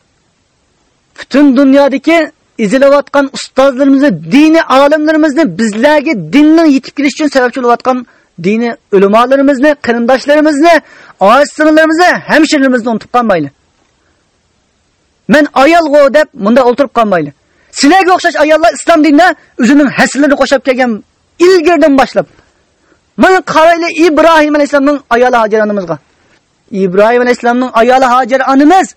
[SPEAKER 5] butun dunyodagi izilayotgan ustozlarimizni diniy olimlarimizni bizlarga dinning yetib kelish uchun sababchi bo'layotgan diniy ulamolarimizni qarindoshlarimizni oiz singillarimizni hamshirlarimizni unutib qolmaylik Men ayolg'o deb bunda o'tirib qolmayli. Sizlarga o'xshash ayollar islom dinida o'zining haslarini qo'shib kelgan ilgirdan boshlab. Mana qarayli Ibrohim alayhisolamning ayoli Hajar onamizga. Ibrohim alayhisolamning ayoli Hajar onamiz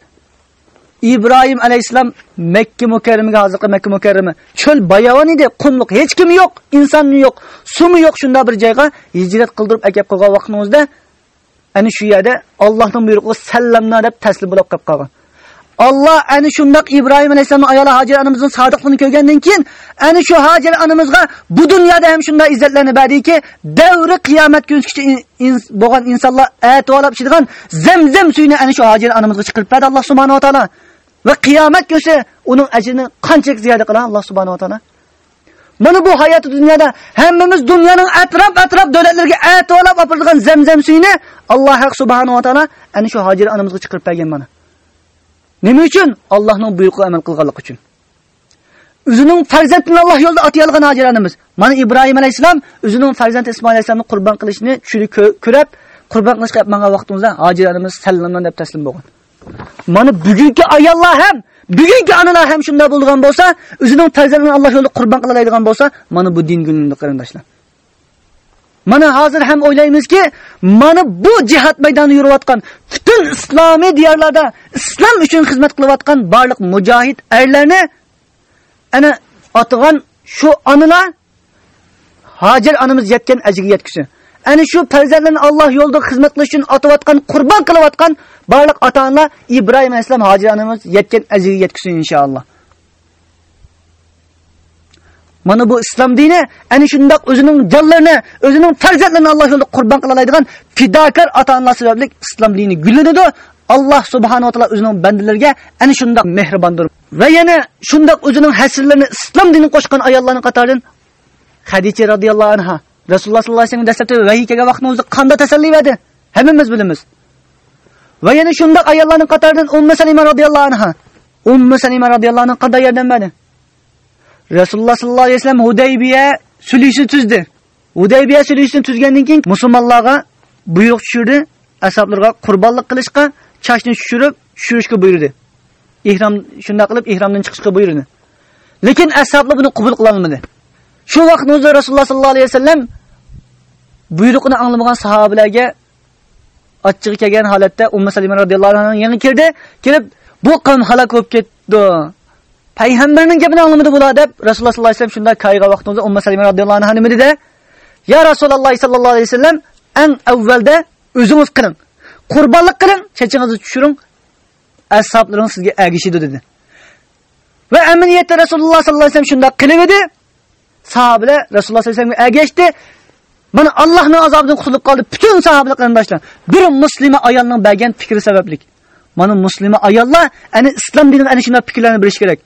[SPEAKER 5] İbrahim aleyhisselam Mekke mukerremiga hozirgi Mekke mukerremi cho'l bayovon edi, qumliq, hech kim yo'q, inson yo'q, sumi yo'q shunda bir joyga hijrat qildirib akab qo'ygan vaqtimizda ana shu yerda Allohning buyrug'i sallamna deb taslim bo'lib qolib qolgan. Allah ani shundoq Ibrohim alayhisolamning ayoli Hajar onamizning sodiqligini ko'rgandan keyin ani shu Hajar onamizga bu dunyoda ham shunday izzatlarni berdiki, davri qiyomat kunigacha bo'lgan insonlar aytib olib ichadigan Zamzam suyini ani shu Hajar onamizga chiqarib berdi Alloh subhanahu va taolo. Va qiyomat kuni uning ajrini qanchalik ziyoda qiladi Alloh subhanahu va taolo. Mana bu hayoti dunyoda hammamiz dunyoning atrof-atrof davlatlarga aytib olib opirgan Zamzam suyini Alloh subhanahu va taolo ani shu Hajar onamizga chiqarib bergan mana. Nima uchun? Allohning buyruqiga amal qilganlik uchun. O'zining farzandini Alloh yo'lida otayolgan Hajar. Mana Ibrohim alayhisalom o'zining farzandi Ismoil alayhisalomni qurbon qilishni tushunib ko'rib, qurbon qilishga mangan vaqtimizda hojir sallamdan deb taslim bo'lgan mana bugungi ayollar ham bugungi onalar ham shunday bo'lgan bo'lsa o'zining farzandini alloh yo'lida qurbon qiladigan bo'lsa mana bu din gulini qarindoshlar mana hozir ham o'ylaymizki mana bu jihat maydonida yurayotgan butun islomiy diyorlarda islom uchun xizmat qilayotgan barliq mujohid erlarni ana otgan shu onalar Hacer onamiz yetgan ajiga yetkisi. Ana shu farzandlarni Alloh yo'lida xizmat qilish uchun otayotgan, qurbon qilayotgan barliq ota-onalar Ibrohim alayhisalom Hacer onamiz yetgan ajiga yetkisi inshaalloh. Mana bu islom dini ani shundoq o'zining jonlarini, o'zining farzandlarini Alloh yo'lida qurbon qila oladigan fidokor ota-onalar sababli islom dini gullanadi. Alloh subhanahu va taolo o'zining bandalariga ana shundoq mehribondir. Va yana shundoq o'zining hasrlarini islom dinini qo'shgan ayollarning qatoridan Xadija radhiyallohu anha Rasululloh sollallohu alayhi vasallam dastlabki vahiy kelgan vaqtni o'zi qanday tasalli berdi? Hammamiz bilamiz. Va yana shunday ayollarning qatoridan Ummu Salima radhiyallohu anha. Ummu Salima radhiyallohu anha qanday yordam berdi? Rasululloh sollallohu alayhi vasallam Hudaybiya sulhini tuzdi. Hudaybiya sulhini tuzgandan keyin musulmonlarga buyruq tushirdi, ashablarga qurbonlik qilishga, chashni tushirib, tushirishga buyurdi. Ihrom shunday qilib ihromdan chiqishga buyurdi. Lekin ashablar buni qabul qila olmadi. Shu vaqtda o'zi Rasululloh sallallohu alayhi vasallam buyruqni anglamagan sahobalarga ochchig'i kelgan holatda Ummu Salima radhiyallohu anha yangi kirdi, kelib bu qavm halok bo'lib ketdi. Payg'ambarning gapini anglamadi bular deb Rasululloh sallallohu alayhi vasallam shunda qayga vaqtida Ummu Salima radhiyallohu anha nima dedi? Ya Rasululloh sallallohu alayhi vasallam eng avvalda o'zingiz qiling. Qurbonlik qiling, chechingizni tushiring. Ashoblaring sizga agishidi dedi. Va amaliyotda Rasululloh sallallohu alayhi vasallam shunda qilib edi. sahobalar Rasululloh sollallohu alayhi vasallamga ergashdi. Mana Allohning azobidan qutulib qoldi. Butun sahobalar qarindoshlar. Bir muslima ayolning bergan fikri sababli. Mana muslima ayollar ana islom dinida ana shunday fikrlarni bilish kerak.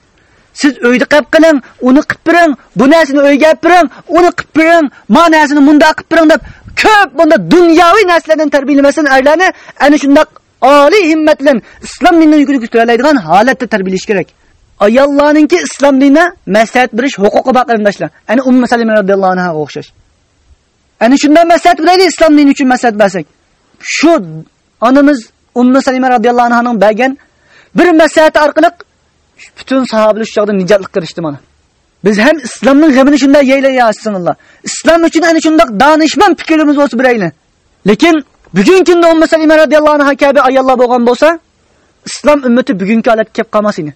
[SPEAKER 5] Siz uyda qilib qiling, uni qilib biring, bu narsani uyga qilib biring, uni qilib biring, ma narsani munda qilib biring deb ko'p bunda dunyoviy narsalardan tarbiyalamasin aylarni ana shunday oliy himmat bilan islom dinini yukini ko'taradigan holatda tarbiyalash kerak. ayollarninki islom dinini maslahat berish huquqi bor qarindoshlar. Ana Ummu Salima radhiyallohu anha o'xshash. Ana shunday maslahat beraylik islom dini uchun maslahat bersak. Shu onamiz Ummu Salima radhiyallohu anhaning bergan bir maslahati orqali butun sahobalar shu chog'da nijotlik qilishdi mana. Biz ham islomning g'amini shunday yeylayasizlar. Islom uchun ana shunday donishmand fikrimiz bo'lsa birayli. Lekin bugungi kunda Ummu Salima radhiyallohu anha kabi ayollar bo'lgan bo'lsa, islom ummati bugungi holatga kelib qolmasin.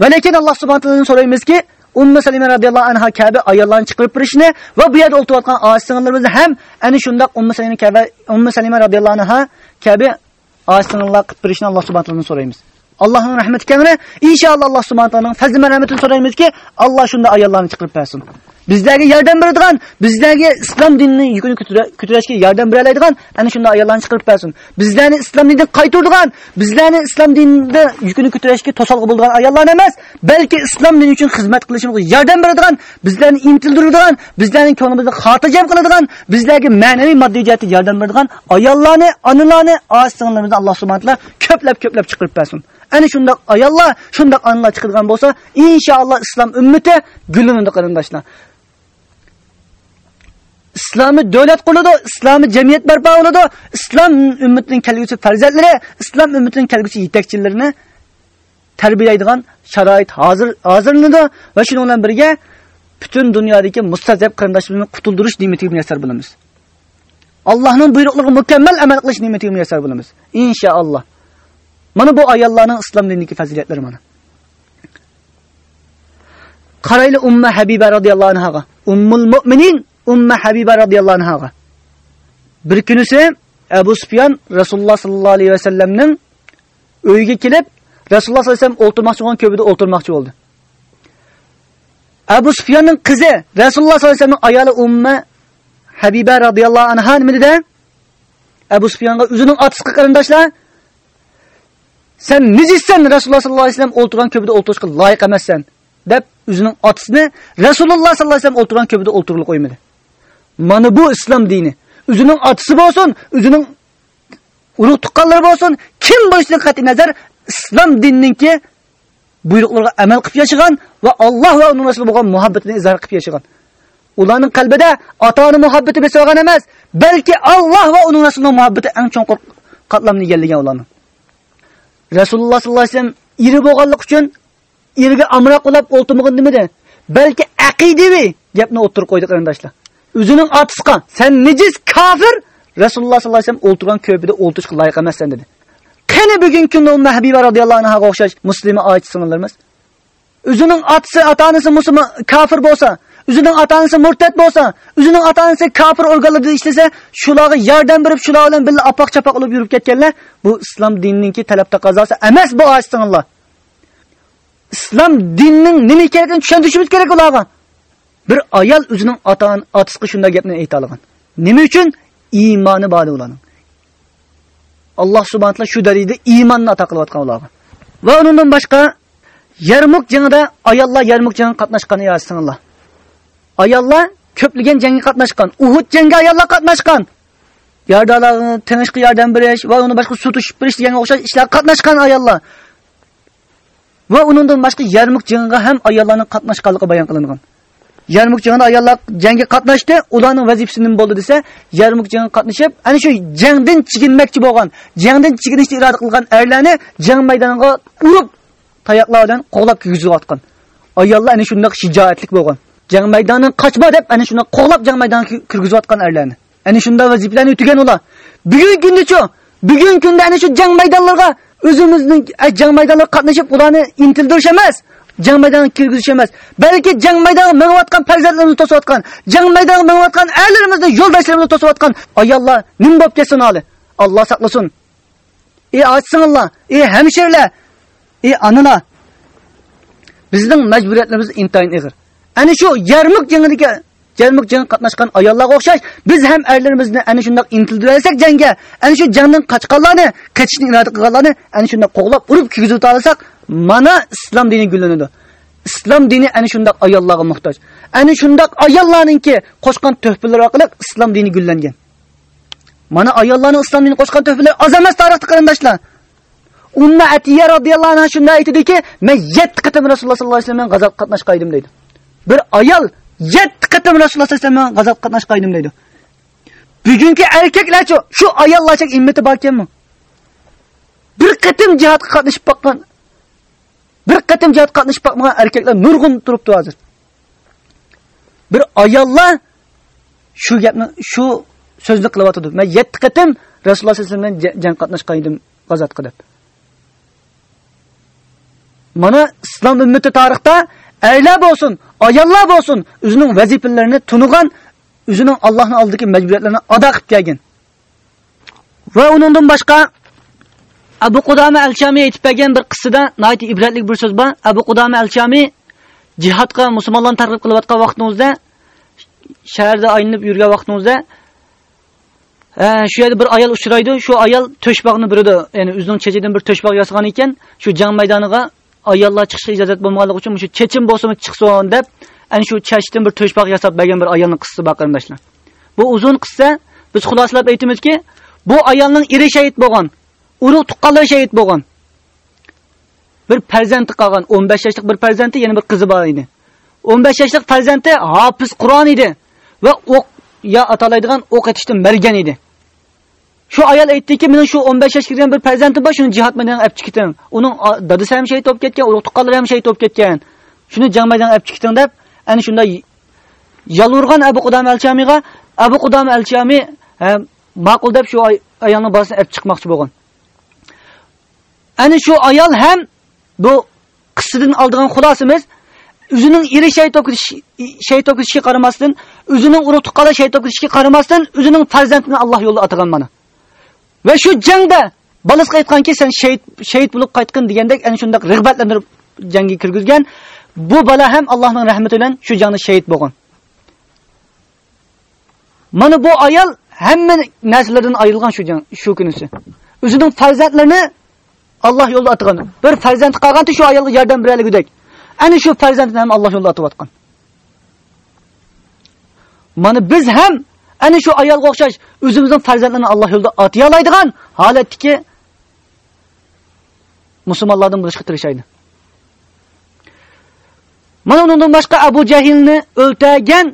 [SPEAKER 5] Va lekin Alloh subhanahu va taolodan so'raymizki, Ummu Salima radhiyallohu anha kabi ayollarni chiqarib turishni va bu yerda o'tirayotgan oy-singillarimizni ham ana shundoq Ummu Salima kabi Ummu Salima radhiyallohu anha kabi oy-singillar qilib turishni Alloh subhanahu va Allah'ın rahmeti kendine. İnşallah Allah subhanahu va fazl merhametini sorayımız so'raymizki, Allah shunda ayollarni çıkarıp bersin. Bizlerge yordam beradigan, bizlerge islom dinini yukini ko'tarishga yordam bera ana shunday ayollarni chiqarib bersin. Bizlarni islom dinidan qaytaradigan, bizlarni islom dinida yukini ko'tarishga to'salg'i bo'lgan ayollar emas, balki islom dini uchun xizmat qilishimizga yordam beradigan, bizlarni intildiradigan, bizlarning ko'nglimizni xotirjam qiladigan, bizlarga ma'naviy moddiy jihatdan yordam beradigan ayollarni, onalarni, oz-singillarimizni Alloh subhanahu va taolo ko'plab ko'plab chiqarib bersin. Ana shundoq ayollar, shundoq onalar chiqadigan bo'lsa, inshaalloh islom ummati gullanadi qarindoshlar. islomiy davlat quradi, islomiy jamiyat barpo bo'ladi, islom ummatining kelgusi farzandlari, islom ummatining kelgusi yetakchilarini tarbiyalaydigan sharoit hozir hozirlanadi va shuning bilan birga butun dunyodagi mustazab qarindoshimizni qutuldirish ne'matiga muyassar bo'lamiz. Allohning buyruqlariga mukammal amal qilish ne'matiga muyassar bo'lamiz. Inshaalloh. Mana bu ayollarning islom dinidagi fazilatlari mana. Qarayli Umma Habiba radhiyallohu anha. Ummul mu'minin Umma Habiba radhiyallohu anha. Bir kunisi Abu Sufyan Rasululloh sallallohu alayhi vasallamning uyiga kelib, Rasululloh sallallohu alayhi vasallam o'ltirmoqchi bo'lgan ko'bida o'tirmoqchi bo'ldi. Abu Sufyanning qizi Rasululloh sallallohu alayhi vasallamning ayoli Umma Habiba radhiyallohu anha nima? Abu Sufyanga o'zining otasiga qarindoshlar sen nijissan Rasululloh sallallohu alayhi vasallam o'ltirgan ko'bida o'ltirishga loyiq emassan deb o'zining otasini Rasululloh sallallohu alayhi vasallam o'ltirgan ko'bida o'ltirib qo'ymadi. Mana bu islom dini. O'zining otasi bo'lsin, o'zining urug' tuqqanlari bo'lsin, kim bo'lishidan qat'iy nazar islom dininingki buyruqlarga amal qilib yashagan va Alloh va uning rasuliga bo'lgan muhabbatini izhor qilib yashagan. ularning qalbida ota-ona muhabbati besib olgan emas, balki Alloh va uning rasulining muhabbati eng cho'nqur qatlamni egallagan ularning. Rasululloh sollallohu alayhi vasallam iri bo'lganlik uchun irga amroq qilib o'ltirmagan demadi. Balki aqidaviy gapni o'tirib qo'ydi qarindoshlar. O'zining otisqa, sen nijis kofir Rasululloh sollallohu alayhi vasallam o'ltirgan ko'pida o'ltirishga loyiq emassan dedi. Qani bugungi kunda Ummu Habiba radhiyallohu anha o'xshash musulmon oychi singillarimiz o'zining otasi ota-onasi musulmon kofir bo'lsa, o'zining ota-onasi murtad bo'lsa, o'zining ota-onasi kofir organlarda ishlasa, shularga yordam berib, shular bilan birga apoq-chapoq qilib yurib ketganlar, bu islom dininingki talab taqozosi emas bu aytinglar islom dinning nima ekanligini tushuntirishimiz kerak ularga. Bir ayol o'zining ota otasiga shunday gapni ayta olgan. Nima uchun? Iymoni bor ularning. Alloh subhanahu va taolo shu darajada iymonni ato qilayotgan ularga. Va undan boshqa Yarmuk jangida ayollar Yarmuk jangida qatnashgan yasinglar. Ayollar ko'pligan jangga qatnashgan. Uhud jangiga ayollar qatnashgan. Yardalarni tinchlik yordam berish va uni boshqa suv tushib berish deganga o'xshash ishlar qatnashgan ayollar. Va uningdan boshqa Yarmuk jangiga ham ayollarning qatnashganligi bayon qilingan. Yarmuk jangida ayollar jangga qatnashdi, ularning vazifasi nima bo'ldi desa, Yarmuk jangiga qatnashib, ana shu jangdan chiginmoqchi bo'lgan, jangdan chiginishni iroda qilgan erlarni jang maydoniga urib tayoqlar bilan qo'g'lab kirgizayotgan. Ayollar ana shunday shijoatlik bo'lgan. Jang maydonidan qochma deb ana shunday qo'g'lab jang maydoniga kirgizayotgan erlarni. Ana shunday vazifalarni o'tagan ular. Bugun kundacha, bugun kunda ana shu jang maydonlariga o'zimizning jang maydonlarga qatnashib ularni intildirish emas, jang maydoniga kirgizish emas, balki jang maydoniga mengayotgan farzandlarimizni to'sayotgan, jang maydoniga mengayotgan erlarimizni, yo'ldoshlarimizni to'sayotgan ayollar nim bo'lib ketsin hali. Alloh saqlasin. Ey ochsinlar, ey hamshirlar, ey onalar. Bizning majburiyatlarimiz intayin ig'ir. Ana shu yarmiq jangiga Jarmuk jang qatnashgan ayollarga o'xshash biz ham erlarimizni ana shundoq intildirsak jangga, ana shu jangdan qochganlarni, qochishni iroda qilganlarni ana shundoq qo'g'lab urib kirgizib olsak, mana islom dini gullanadi. Islom dini ana shundoq ayollarga muhtoj. Ana shundoq ayollarningki qo'shgan tuhfalar orqali islom dini gullangan. Mana ayollarning islom dini qo'shgan tuhfalar oz emas tarixda qarindoshlar. Umma Atiya radhiyallohu anha shunday aytdiki, men 7 qatam Rasululloh sollallohu alayhi vasallam g'azab qatnashqaydim deydi. Bir ayol yetti qatam rasululloh sallallohu alayhi vasallam qatnashqaydim deydi bugungi erkaklarchi shu ayollarcha immati borkanmi bir qatam jihodga qatnashib boqqan bir qatam jihodga qatnashib boqmagan erkaklar nurg'un turibdi hozir bir ayollar shu gapni shu so'zni qilyotdi man yetti qatam rasululloh sallallohu alayhi vasallam jang qatnashqaydim g'azotga deb mana islom ummati tarixda aylar bo'lsin ayollar bo'lsin o'zining vazifalarini tunigan o'zining Allohning oldidagi majburiyatlarini ado qilib kelgan va uningdan boshqa abu qudama al shamiy aytib bergan bir qissada nihoyat ibratli bir so'z bor abu qudama al shamiy jihodga musulmonlarni targ'ib qilayotgan vaqtingizda shaharda aylanib yurgan vaqtingizda shu e, yerda bir ayol uchraydi shu ayol to'shbog'ni birida ya'ni o'zining chechidan bir to'shbog yasagan ekan shu jang maydoniga ayollar chiqishga ijozat bo'lmaganligi uchun shu chechim bo'lsin chiqsin deb ana shu chashdan bir to'shbaq yasab bergan bir ayolning qissasi bor qarindoshlar. Bu uzun qissa biz xulosalab aytamizki bu ayolning eri shahid bo'lgan urug' tuqqanlari shahid bo'lgan. Bir farzandi qolgan 15 yoshlik bir farzandi yana bir qizi bor edi. 15 yoshlik farzandi hofiz qur'on edi va o'q ya atalaydigan o'q etishdan mergan edi. Shu ayol aytdiki, "Mening shu 15 yoshga kirgan bir farzandim bor, shuni jihad maydoniga olib chiqdim. Uning dadasi ham shahid bo'lib ketgan, urug' tuqqanlari ham shahid bo'lib ketgan. Shuni jang maydoniga olib chiqdim" deb, ana shunday yalurgan Abu Qudam al-Chamiga, Abu Qudam al-Chami e, ma'qul deb shu ayolni bolasini olib chiqmoqchi bo'lgan. Ana shu ayol ham bu qissadan oldigan xulosamiz o'zining eri shahid bo'lib shahid bo'lib ketishiga qaramasdan, o'zining urug' tuqqanlari shahid bo'lib ketishiga qaramasdan, o'zining farzandini Alloh yo'lida atagan mana. Va shu jangda balasiga qaytganki sen shahid shahid bo'lib qaytqin degandek ana shunday rag'batlantirib jangga kirgizgan. Bu bala ham Allohning rahmati bilan shu jangda shahid bo'lgan. Mana bu ayol hamma narsalardan ayrilgan shu jang, shu kunisi. O'zining farzandlarini Alloh yo'lida atgan. Bir farzand qolganda shu ayolga yordam berayligidek. Ana shu farzandni ham Alloh yo'lida atayotgan. Mana biz ham ana shu ayolga o'xshash o'zimizning farzandlarini Alloh yo'lida atiy oladigan holatdagi musulmonlardan bo'lishga tirishaydi. Mana undan boshqa Abu Jahilni o'ltagan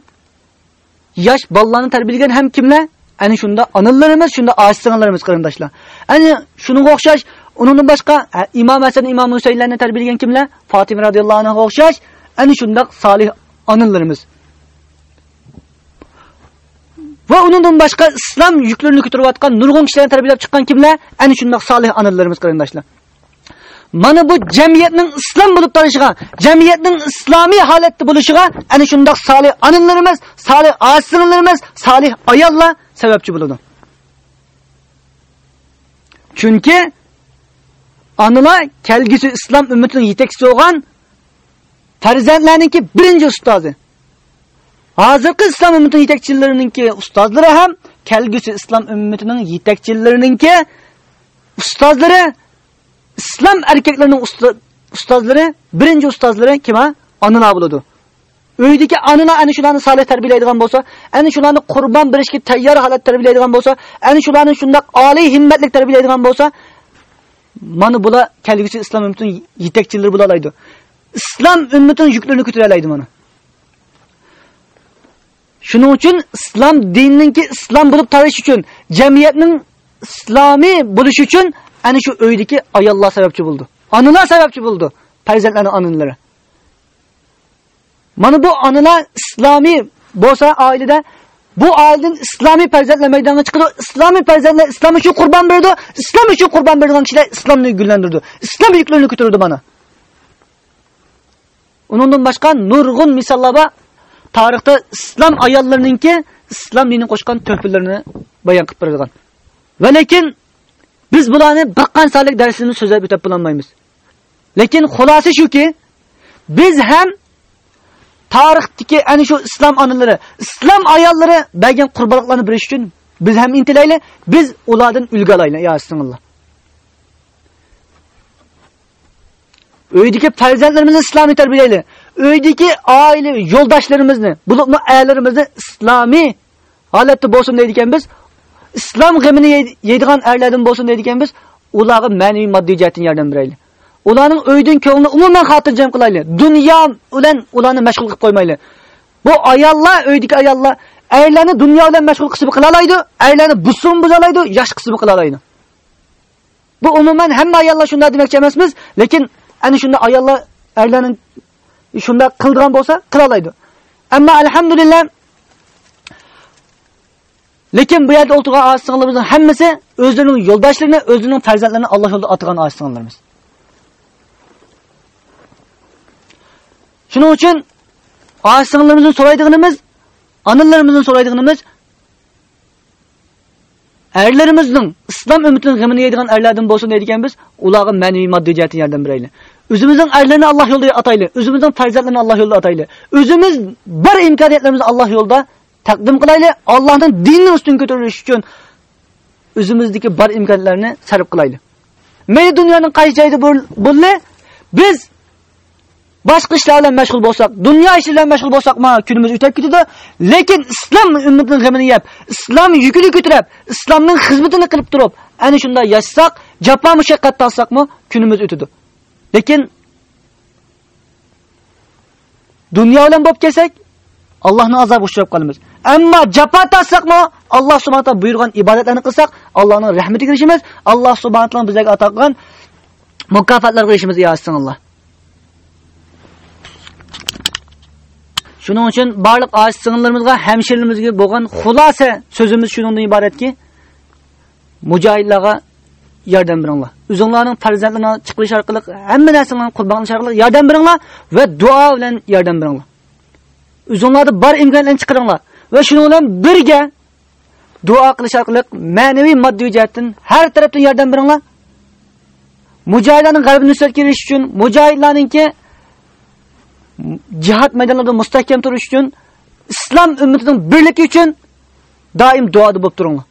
[SPEAKER 5] yosh bolalarni tarbiyalagan ham kimlar? Ani shunda onallarimiz, shunda osh-singillarimiz qarindoshlar. Ani shunga o'xshash, undan boshqa Imom Hasan, Imom Husaynlarni tarbiyalagan kimlar? Fatima radhiyallohu anha o'xshash, ani shunda solih onalarimiz. Va undan boshqa islom yuklarini ko'tarayotgan nurg'un kishilarni tarbiyalab chiqqan kimlar? Ani shundoq solih onalarimiz qarindoshlar. Mana bu jamiyatning islom bo'lib qolishiga, jamiyatning islomiy holatda bo'lishiga ana shundoq solih onalarimiz, solih osillarimiz, solih ayollar sababchi bo'ladi. Chunki onalar kelgusi islom ummatining yetakchisi bo'lgan farzandlarningki birinchi ustozi. Hozirgi islom ummatining yetakchilarininki ustozlari ham kelgusi islom ummatining yetakchilarininki ustozlari islom erkaklarining ustozlari birinchi ustozlari kimma onalar bo'ladi uydagi onalar ana shularni solih tarbiyalaydigan bo'lsa ana shularni qurbon berishga tayyor holat tarbiyalaydigan bo'lsa ana shularni shundoq oliy himmatli tarbiyalaydigan bo'lsa mana bular kelgusi islom ummatining yetakchilari bo'la oladi islom ummatining yuklarini ko'tara oladi mana shuning uchun islom dinininki islom bo'lib qolish uchun jamiyatning islomiy bo'lishi uchun ana shu uydagi ayollar sababchi bo'ldi onalar sababchi bo'ldi farzandlarning onalari mana bu onalar islomiy bo'lsa oilada bu oiladan islomiy farzandlar maydonga chiqadi islomiy farzandlar islom uchun qurbon berdi islom uchun qurbon bergan kishilar islomni gullantirdi islom yuklarini ko'tardi mana undan boshqa nurg'un misollar bor tarixda islom ayollarininki islom dinini qo'shgan tuhfalarini bayon qilib beradigan va lekin biz bularni bir qanchalik darsimizni so'zlab o'tab bo'lolmaymiz lekin xulosa shuki biz ham tarixdagi ana shu islom onalari islom ayollari bergan qurbonliqlarni bilish uchun biz ham intilaylik biz ulardan ulgu olaylik yo singillar uydagi farzandlarimizni islomiy tarbiyalaylik uydagi oila yo'ldoshlarimizni bulutni ayollarimizni islomiy holatda bo'lsin deydigan biz. Islom g'amini yeydigan erlardan bo'lsin deydigan biz. Ularga ma'naviy moddiy jihatdan yordam beraylik ularning uydan ko'nglini umuman xotirjam qilaylik dunyo bilan ularni mashg'ul qilib qo'ymaylik bu ayollar uydagi ayollar erlarni dunyo bilan mashg'ul qismi qila oladi erlarni busun buza oladi yosh qismi qila oladi bu umuman hamma ayollar shunday demoqchi emasmiz lekin ana shunda ayollar erlarni shunda qildigan bo'lsa qila oladi ammo alhamdulillah lekin bu yerda o'tirgan oz hammasi o'zining yo'ldoshlarini o'zining farzandlarini alloh yo'lida otgan oz shuning uchun oz so'raydiganimiz onalarimizdan so'raydiganimiz erlarimizning islom ummatining g'amini yeydigan erlardan bo'lsin deydigan biz ularga ma'naviy moddiy jihatdan yordam beraylik. O'zimizning erlarni alloh yo'lida atayli, o'zimizning farzandlarini alloh yo'lida atayli. o'zimiz bir imkoniyatlarimizni alloh yo'lida taqdim qilayli, allohning dinini ustun ko'tarish uchun o'zimizdagi bar imkoniyatlarni sarf qilayli. mayli dunyoning qaysi joyida bo'ldi biz boshqa ishlar bilan mashg'ul bo'lsak dunyo ishlari bilan mashg'ul bo'lsak ma kunimiz o'tib ketadi lekin islom ummatining g'amini yeb islom yukini ko'tarib islomning xizmatini qilib turib ana shunday yashsak jafo mushaqqat tortsakmi kunimiz o'tadi lekin dunyo bilan bo'lib kelsak allohni azobi uchrab qolamiz. Ammo jafo tasliqmi? alloh subhanahu taolo buyurgan ibodatlarni qilsak allohning rahmatiga erishamiz. Alloh subhanahu taolo bizga ato qilgan mukofotlarga erishamiz yo alloh shuning uchun barliq oz sing'illarimizga hamshirlarimizga bo'lgan xulosa so'zimiz shundan iboratki mujohidlarga yordam beringlar. O'zinglarning farzandlarini chiqilish orqali hamma narsalarni qurbon qilish orqali yordam beringlar va duo bilan yordam beringlar. O'zinglarni bor imkoniyatlarni chiqaringlar va shuning bilan birga duo qilish orqali ma'naviy moddiy jihatdan har tarafdan yordam beringlar. Mujohidlarni g'alaba nusrat kelish uchun mujohidlarningki jihad maydonlarida mustahkam turish uchun islom ummatining birligi uchun doim duoda bo'lib turinglar.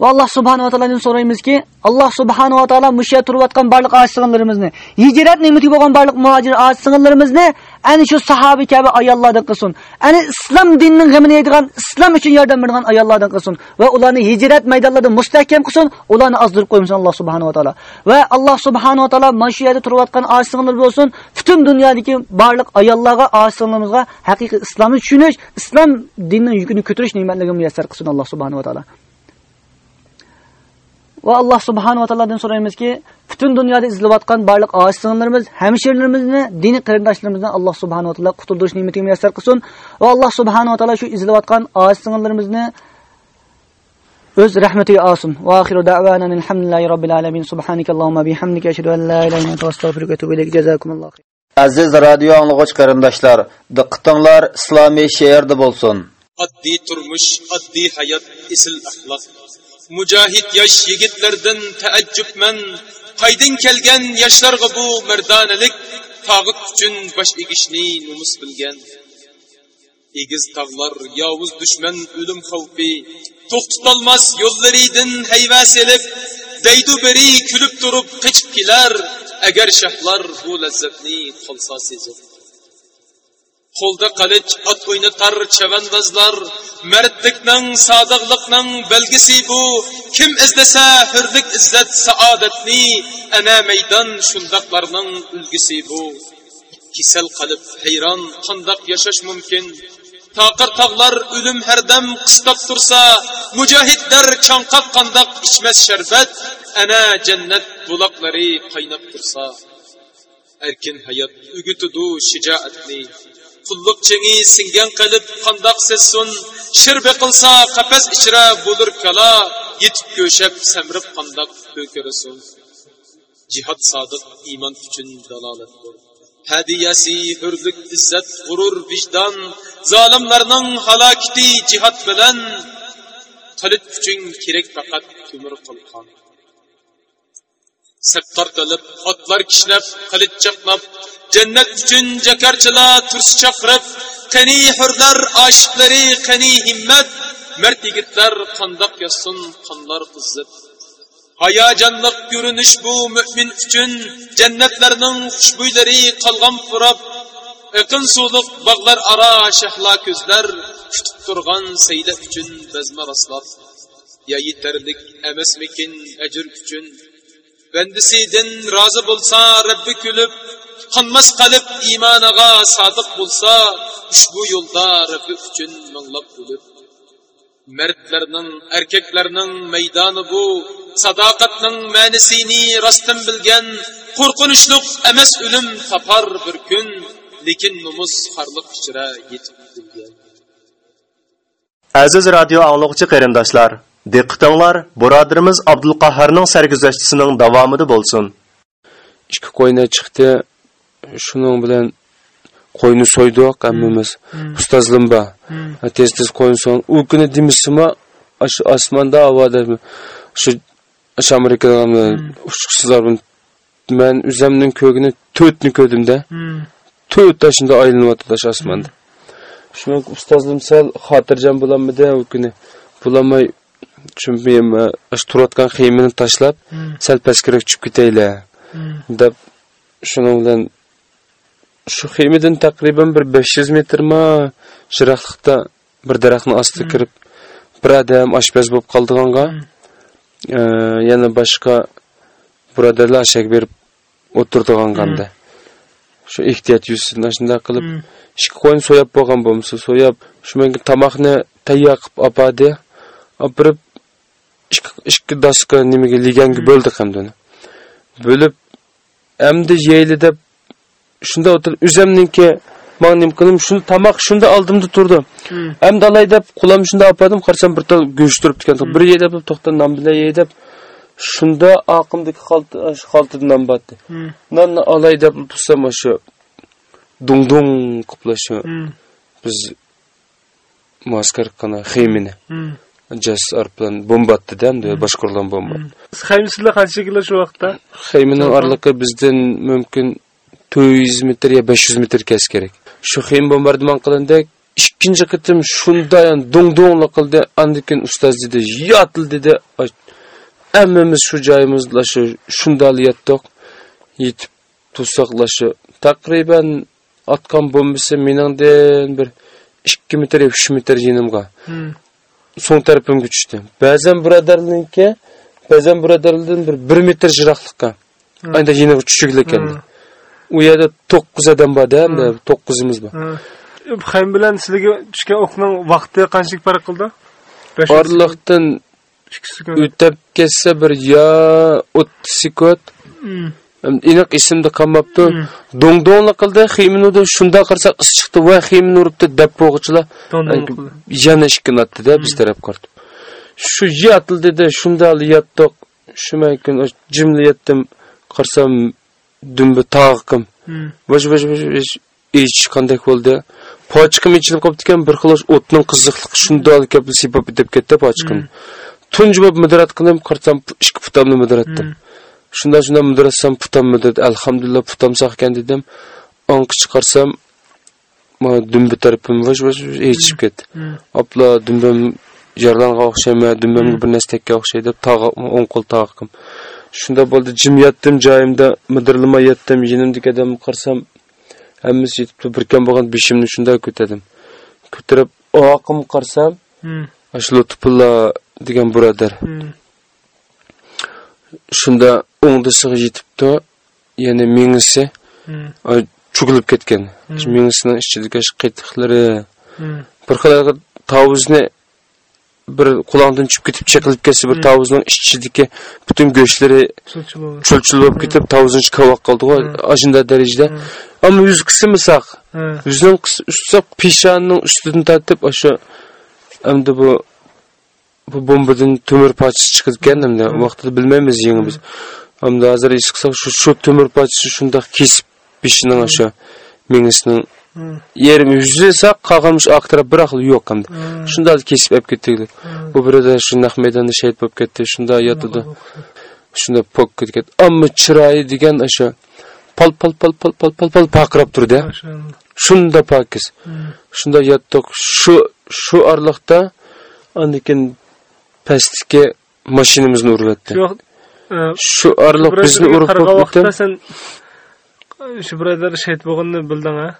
[SPEAKER 5] Va alloh subhanahu va taolodan so'raymizki alloh subhanahu va taolo musha turayotgan barliq oji singillarimizni hijrat ne'mati bo'lgan barliq muhojir oji singillarimizni ana shu sahobi kabi ayollardan qilsin. Ana islom dinining g'amini yeydigan islom uchun yordam bergan ayollardan qilsin. Va ularni hijrat maydonlarida mustahkam qilsin ularni ozdirib qo'ymasin alloh subhanahu va taolo va alloh subhanahu va taolo mana shu yerda turayotgan bo'lsin butun dunyodagi barliq ayollarga oji haqiqiy islomni tushunish islom dinining yukini ko'tarish ne'matligini muyassar qilsin alloh subhanahu va taolo va alloh subhanahu va taolodan so'raymizki butun dunyoda izlayotgan barliq ojiz singillarimiz hamshirlarimizni diniy qarindoshlarimizni alloh subhanahu va taolo qutuldirish ne'matiga muyassar qilsin. Va alloh subhanahu va taolo shu izlayotgan ojiz singillarimizni o'z rahmatiga olsin. Va oxiru da'vana alhamdulillahi robbil alamin. Subhanakallohumma bihamdika ashhadu an la ilaha illa anta astaghfiruka va atubu ilayk. Jazakumulloh
[SPEAKER 4] Aziz radio anglag'ich qarindoshlar, diqqatinglar islomiy she'rda bo'lsin.
[SPEAKER 6] oddiy turmush oddiy hayot isil axloq mujohid yosh yigitlardan taajjubman. Qaydin kelgan yoshlarga bu mardonalik tog'ut uchun bosh egishni numus bilgan. Egiz tog'lar yovuz dushman o'lim xavfi to'xtatolmas yo'llaridan hayva selib daydu biri kulib turib qechib kelar. Agar shahlar bu lazzatni qolsa sezib. Qo'lda qalich ot o'ynatar chavandozlar mardlikning sodiqlikning belgisi bu. Kim izlasa hurlik izzat saodatni. Ana maydon shundoqlarning ulgisi bu. Kasal qalb hayron qandoq yashash mumkin? Toqir tog'lar o'lim hardam qistab tursa mujohidlar chanqab qandoq ichmas sharbat. Ana jannat buloqlari qaynab tursa erkin hayot o'gitidu shijoatni. Qulluq chengi singan qilib qandoq sessun shir beqilsa qafas ichra bo'lur kala yetib ko'shab samrib qandoq ko'kirasun jihod sodiq iymon uchun dalolat bo'l hadiyasi hurlik izzat g'urur vijdon zolimlarning halokati jihod bilan qilit kuching kerak faqat ko'mir qilqon. Sattor qilib otlar kishnab qilich chaqnab jannat uchun jakarchilar turs chaqirib qani hurlar oshiqlari qani himmat mard yigitlar qandoq yozsin qonlar qizzib hayajonliq ko'rinish bu mo'min uchun jannatlarning xushbo'ylari qolgan purab iqin suvliq bog'lar aro shahla ko'zlar kutib turgan sayda uchun bazma raslab ya yetarlik emasmikin ajr uchun bandisidan rozi bo'lsa rabbi kulib qonmas qalb iymoniga sodiq bo'lsa ushbu yo'lda rabbi uchun minglab o'lib mardlarning erkaklarning maydoni bu sadoqatning ma'nisini rostdan bilgan qo'rqinchliq emas o'lim topar bir kun lekin nomus xorliq ichra yetib kelgan
[SPEAKER 2] Aziz radio anglag'uchi qarindoshlar, diqqatinglar birodarimiz Abdulqahharning sarguzashtisining davomida bo'lsin.
[SPEAKER 7] ikki qo'yni chiqdi shuning bilan qo'yni so'ydik hammamiz. Ustozlim bor. Tez tez qo'yni so'ng. U kuni demisima shu osmonda havoda shu shu amerikada uchiqsizlar man o'zimning ko'gini to'rtni ko'rdimda to'rtta shunda aylanyapti shu osmonda. Shuni ustozim sal xotirjam bo'lamidi u kuni? Bo'lolmay shu men shu turayotgan xiyimini tashlab sal pastgaroq tushib ketaylar deb shuning bilan shu xiymidan taqriban bir 500 metrma shiraqliqda bir daraxtni ostiga kirib bir odam oshpaz bo'lib qoldiganga yana boshqa birodarlar shak berib o'tirdiganganda shu ehtiyot yuzsiz shunday qilib ikki qo'yni so'yab bo'lgan bo'lmasa so'yab shu menga tomoqni tayyor qilib opadi opirib ikki ikki doska nimaga liganga bo'ldi hamda bo'lib endi yeyli deb shunda o'tirib o'zimniki man nim qilim shuni tomoq shunda oldimda turdi. Endi olay deb qulam shunda opadim qarasam bir tal go'sht turibdi ekan. Bir ye deb to'xta non bilan ye deb shunda oqimdagi xoltida non botdi nonni olay deb tursam shu dung dung qilib shu biz maskar qana xeymini jas bilan bombatdi endi boshqarulan bomba
[SPEAKER 9] qancha kilo shu vaqtda?
[SPEAKER 7] xeymining oraliqi bizdan mumkin 400 metr yo 500 metr kes kerak. Shu xeym bombardimon qilindi. Ikkinchi qitim shundayan do'ng do'ngli qildi. Andan keyin ustoz dedi yotil dedi. Hammamiz shu joyimizda shu shundali yotdik yetib tursoqlar shu taqriban otgan bombasi meningdan bir ikki metr yo uch metr yonimga so'ng tarafimga tushdi. Ba'zan birodarlarniki ba'zan birodarlardan bir bir metr jiroqlikqa. Anda yeniga tushigli ekan u yerda to'qqiz odam borda hamda to'qqizimiz bor.
[SPEAKER 9] Xaym bilan sizlarga tushgan o'qning vaqti qanchalik farq qildi?
[SPEAKER 7] orliqdan o'tab ketsa bir yo o'ttiz sekund. Aniq esimda qolmabdi. Do'ng do'ngli qildi xiyminudi shunda qarasak is chiqdi. Va xiymin uribdi deb bo'g'ichilar yana ishkinatdida biz taraf qartib shu yotildi shunda yotdiq. Shu kun jimli yotdim dumbi tog'im bosh bosh bosh ich qanday bo'ldi pochiqim ichilib qolibdi ekan bir xil o'tning qiziqligi shunda kelib sipab bitib ketdi pochiqim tunji bo'lib mudrat qilib qarsam ikki putamni mudratdim. Shunda shunda mudratsam putam mudrat alhamdulillah putam sog' ekan dedim. Onqi chiqarsam dumbi tarafim vosh vosh echib ketdi. Opla dumbim yaralanga o'xshaymi? Dumbimga bir narsa tekka o'xshaydi. Deb tog'i o'ng qo'l tog'im shunda bo'ldi jim yotdim joyimda mudirlamay yotdim yinimdagi odam qarsam hammasi yetibdi birkan bo'lgan beshimni shunda ko'tardim ko'tarib oqim qarsam shu lutfulla degan birodar. Shunda o'ngdisiga yetibdi yana mengisi cho'kilib ketgan. Mengisini ichidagi qiytiqlari bir xil tovuzni bir qulog'idan tushib ketib chaqilib ketsa bir tovuzning ichidagi butun go'shtlari chulchul bo'lib ketib tovuzni kavoq qoldi shunday darajada ammo yuz qismi saq yuzning usti peshonning ustidan tortib o'sha endi bu bu bombadan temir parchasi chiqgan endi vaqtida bilmaymiz yangi biz. Endi hozir qilsak shu shu temir parchasi shundoq kesib peshining o'sha mengisining yerim yüzlese kalkalmış ak taraf bir akıl yok hem de. Şunda da kesip hep gittik. Bu burada şunda meydanda şehit bop gitti. Şunda yatıdı. Şunda pok gitti. Amma çırayı digen aşağı pal pal pal pal pal pal pal pakrap durdu. Şunda pakiz. Şunda yattık. Şu şu arlıkta andikin pastiki maşinimizni urvetti. Şu arlık bizni urup
[SPEAKER 9] bitti. Sen şu birodar şehit bo'lganini bilding ha?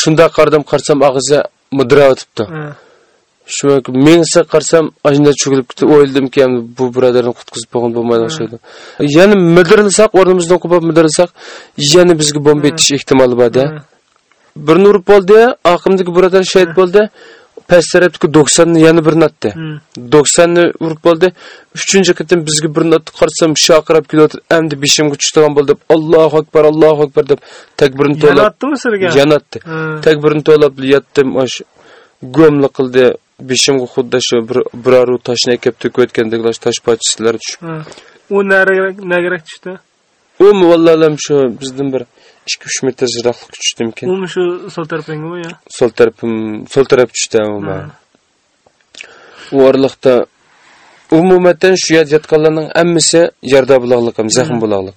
[SPEAKER 7] Shunda qardim qarsam og'zi mudrab o'tibdi. Shu mengsa qarsam ajinda cho'kilib ketdi. O'yladimki bu birodarni qutqizib bo'lgan bo'lmaydi o'xshaydi yana midirilsak o'rnimizdan qo'pib midirilsak yana bizga bomba etish ehtimoli borda birini urib bo'ldi oqimdagi birodar shahid bo'ldi past tarafdagi do'ksonni yana birini otdi do'ksonni urib bo'ldi. Uchinchi qitim bizga birini otdi qarsam shaqirab kelyotib endi beshimga tushdigan bo'ldi. Deb allohu akbar allohu akbar deb takbirini to'lab yana otdi. Takbirini to'lab yotdim osh go'mli qildi. Beshimga xuddi shu bir biror toshni kelib to'kayotgandek tosh parchalar tushib
[SPEAKER 9] u nariroq tushdi?
[SPEAKER 7] U vallalam shu bizdan bir ikki uch metr jiroqlik tushdimkin
[SPEAKER 9] u shu sol tarafingmi yo
[SPEAKER 7] sol tarafim sol taraf tushdi u orliqda umuman shu yerda yotganlarning hammasi yerda buloqliq ham zaxm buloqliq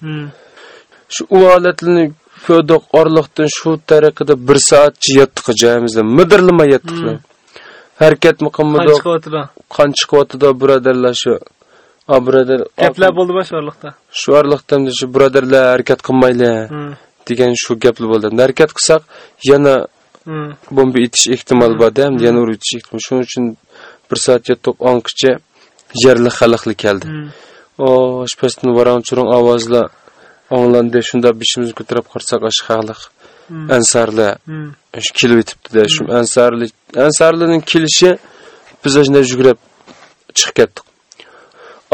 [SPEAKER 7] shu u holatlarni ko'rdik orliqdan shu tariqada bir soatcha yotdik joyimizda midirlamay yotdik harakat qilmadik qon chiqyotidi birodarlar shu birodar
[SPEAKER 9] gaplar bo'ldimi shu orliqda
[SPEAKER 7] shu orliqda shu birodarlar harakat qilmaylar degan shu gaplar bo'ldi. Harakat qilsak yana bomba etish ehtimoli borda hamda yana urib etish ehtimoli. Shuning uchun bir soat yotdik onqicha yerli xalqli keldi. O shpasdan varan churun ovozlar anglandi shunda beshimizni ko'tarib qarasak ash xalq ansarlar shu kelib yetibdida shu ansarli ansarlarning kelishi biz shunday yugurib chiqib ketdik.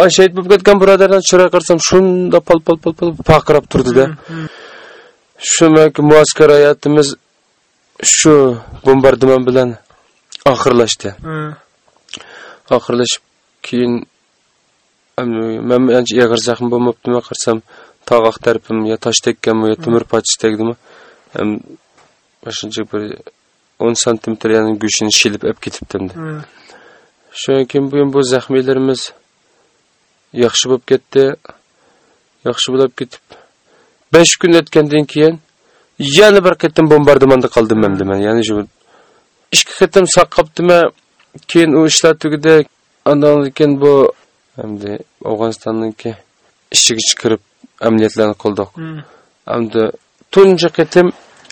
[SPEAKER 7] Ay shahid bo'lib ketgan birodardan chiroy qarsam shunda pal pal pal pal paqirab turdida shu muaskar hayotimiz shu bombardimon bilan oxirlashdi. Oxirlashib keyin man ancha eg'ir zaxm bo'lmabdimi qarsam tog'oq tarafim yo tosh tekkanmi yo temir parchasi tegdimi shuncha bir o'n santimetr yani go'shtini shilib olib ketibdimdi shundan keyin bugun bu zaxmiylarimiz yaxshi bo'lib ketdi. Yaxshi bo'lib ketib besh kun o'tgandan keyin yana bir qatim bombardimonda qoldim endi man ya'ni shu ikki qitim saqqabdimi keyin u ishlar tugadi andan keyin bu hamda afg'onistonniki ichiga chiqirib amaliyotlarni qildik. Hamda tunji qitim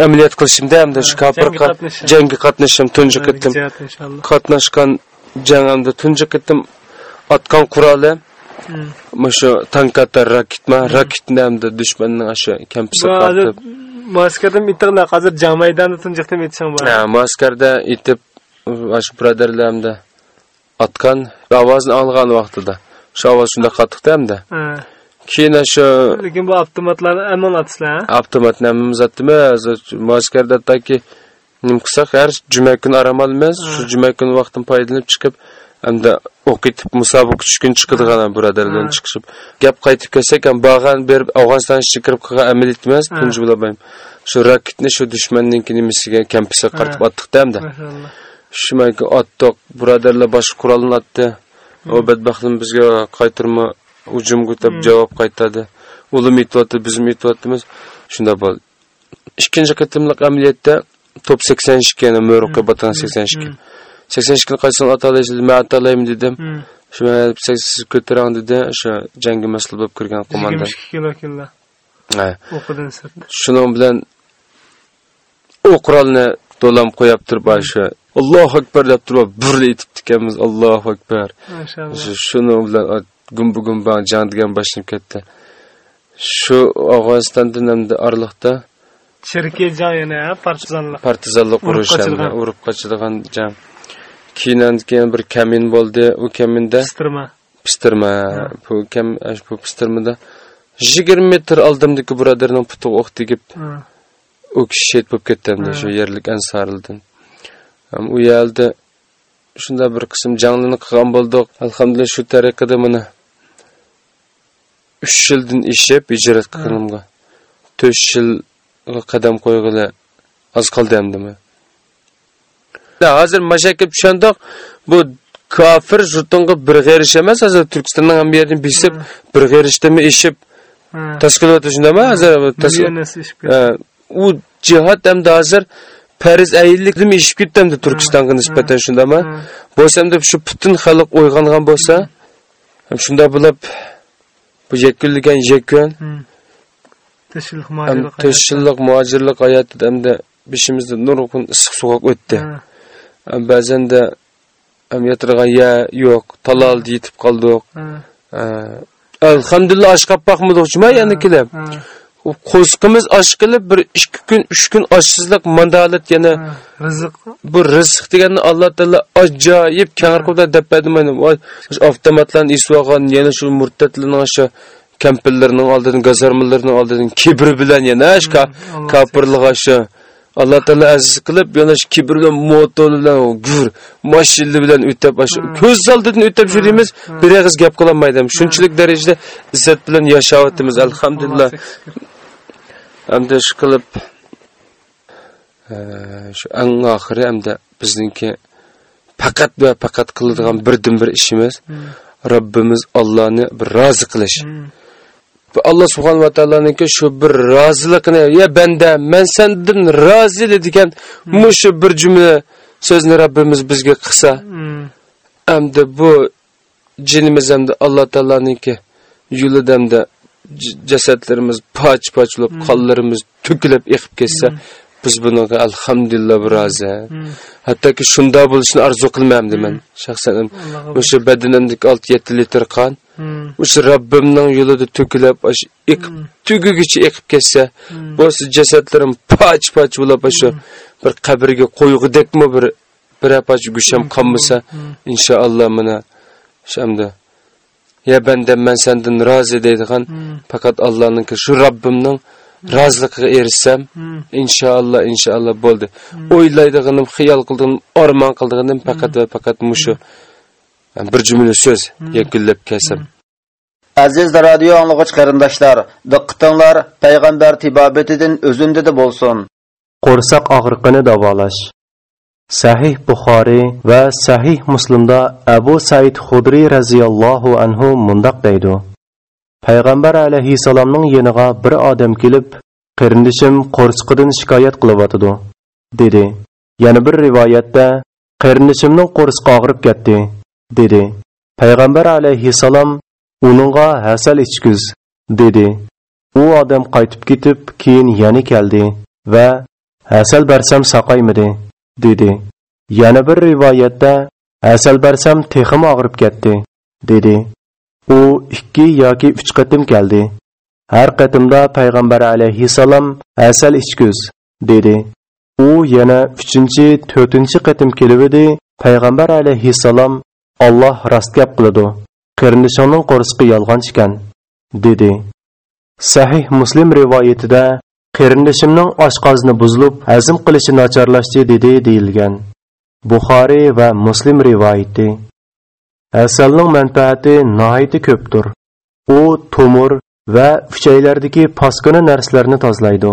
[SPEAKER 7] amaliyot qilishimda hamda shu kofirga jangga qatnashim tunji qitim qatnashgan jang hamda tunji qitim otgan quroli shu tankata raketma raketni hamda dushmanning shu kampisi qatib
[SPEAKER 9] Maskardan itiqlar hozir maydonida tunjiqdim etishing bor.
[SPEAKER 7] Ha, maskarda itib shu birodarlarimda otgan ovozni olgan vaqtida. Shu ovoz shunda qattiqda hamda.
[SPEAKER 9] Ha.
[SPEAKER 7] Keyin shu
[SPEAKER 9] Lekin bu avtomatlarni amon atsizlar.
[SPEAKER 7] avtomatni hammamiz atdimi? Maskarda taki nim qilsak har juma kuni aram olmaymiz. Shu juma kuni vaqtdan foydalanib chiqib hamda o'qitib musobaqa tushkun chiqadigan birodarlardan chiqishib. Gap qaytib kelsak ham bag'an berib afg'oniston ichiga kirib qolgan amaliyot emas tunji bo'lmayman shu raketni shu dushmanninki nimasiga kampisiga qaratib otdiqda hamda. Shu otdiq birodarlar boshqa qurolni otdi. U badbaxtni bizga qaytirma hujumga deb javob qaytadi ulim yetyapti bizim yetyaptimiz shunda bo'ldi. Ikkinchi qitimliq amaliyotda top 82 yana mo'riqqa batan 82 82 qaysin atalaysiz men atalayman dedim. Shu siz ko'tarang dedi. O'sha jangga mas'ul bo'lib kirgan qo'mondan
[SPEAKER 9] 22 kilo killa. O'qidan
[SPEAKER 7] shuning bilan u qurolni do'lam qo'yib turib o'sha allohu akbar deb turib bir etib tikamiz allohu akbar. Shuni bilan gumbu gumba jang degan boshlanib ketdi. Shu afg'onistondan hamda orliqda
[SPEAKER 9] Shirkiy jang yana partizanlar.
[SPEAKER 7] partizanlik
[SPEAKER 9] Urib
[SPEAKER 7] urush hamda
[SPEAKER 9] qochilgan.
[SPEAKER 7] urib qochadigan jang keyin keyin bir kamin bo'ldi. U kaminda
[SPEAKER 9] Pistirma.
[SPEAKER 7] pistirma bu kam bu pistirmada 20 metr oldimdagi birodarning putiga o'q tegib
[SPEAKER 9] Ha.
[SPEAKER 7] u kishi shet bo'lib ketdi shu yerlik ansorildan Ham u yerda shunda bir qism janglarni qilgan bo'ldik alhamdulillah shu tariqada mana uch yildan ishib ijrat qilganimga to'rt yilga qadam qo'yg'ili oz qoldi hamdimi Хәтта хәзер мәшәкәт шундый бу kafir zurtunga bir g'erish emas hozir turkistonning ham yerini besib bir g'erishdimi ishib tashkil etishindami hozir u jihod hamda hozir pariz ayillikdim ishib ketdimdi turkistonga nisbatan shundami bo'lsam deb shu butun xalq uyg'ongan bo'lsa shunda bo'lib bu yakunlagan yakun
[SPEAKER 9] to'sh
[SPEAKER 7] yillik muhojirlik hayotida issiq sovuq o'tdi Ham Ba'zan da ham yotirgan ya yo'q, talal yetib qoldik. Ha, Alhamdulillah oshqab boqmadik, juma yana kelib. qo'sqimiz osh qilib bir ikki kun uch kun oshsizlik mandolat yana
[SPEAKER 9] rizq.
[SPEAKER 7] bu rizq deganni alloh taolo ajoyib kang qilib deb mana shu avtomatlarni esib olgan yana shu murtadlarning o'sha kampirlarning oldidan gazarmalarning oldidan kibri bilan yana shu kofirlik shu alloh taolo aziz qilib yana shu kibr bilan motor bilan gur mashina bilan o'tab ko'z oldidan o'tab yurimiz bir og'iz gap qilolmaydi shunchalik darajada izzat bilan yashayapmiz alhamdulillah. Hamda shu qilib shu eng oxiri hamda bizningki faqat va faqat qiladigan birdan bir ishimiz. Rabbimiz Allohni bir rozi qilish. Va Alloh subhanahu va taoloninki shu bir roziligini ya banda men sendan rozi degan mushu bir jumla so'zni Rabbimiz bizga qilsa hamda bu jinimiz hamda Alloh taoloninki yo'lida hamda jasadlarimiz poch poch bo'lib qonlarimiz to'kilib eqib ketsa biz bunga alhamdulillah rozi hattoki shunda bo'lishini orzu qilmayman man shaxsan o'sha badanimdagi 6-7 litr qon o'sha Rabbimning yo'lida to'kilib eqib tugugicha eqib ketsa bu jasadlarim poch poch bo'lib o'sha bir qabrga qo'yg'idekmi bir bir apoch gusham qolmasa inshaalloh mana shamda ya bandam man sendan rozi deydigan faqat Allohningki shu Rabbimning roziligiga erishsam inshaalloh inshaalloh bo'ldi. O'ylaydiganim xiyol qildiganim armon qildiganim faqat va faqat mushu bir jumla so'z yakunlab kelsam
[SPEAKER 4] Aziz radio anlıqıç qarindaşlar, diqqətinizlər Peyğəmbər tibabetidən özündə də bolsun.
[SPEAKER 2] qo'rsoq og'riqini davolash. Sahih buxoriy va sahih muslimda abu said hudriy roziyallohu anhu mundoq deydi. Payg'ambar alayhissalomning yeniga bir odam kelib qarindishim qo'rsqidan shikoyat qilyotidi dedi. Yana bir rivoyatda qarindishimning qo'risi og'rib ketdi dedi. Payg'ambar alayhissalom uningga hasal ichguz dedi. U odam qaytib ketib keyin yana keldi va hasal bersam saqaymidi? dedi. Yana bir rivoyatda hasal bersam texim og'rib ketdi dedi. U ikki yoki uch qatim keldi. Har qatimda payg'ambar alayhissalom hasal ichguz dedi. U yana uchinchi to'rtinchi qatim kelibdi payg'ambar alayhissalom olloh rost gap qiladi. Qirnishonning qo'rsiqi yolg'on ekan dedi. Sahih muslim rivoyatida qirnishimning oshqozni buzilib hazm qilishi nacharlashdi dedi deyilgan buxoriy va muslim rivoyati. Asalning manfaati nihoyatda ko'pdir. U tomir va uchaylardagi paskona narsalarni tozalaydi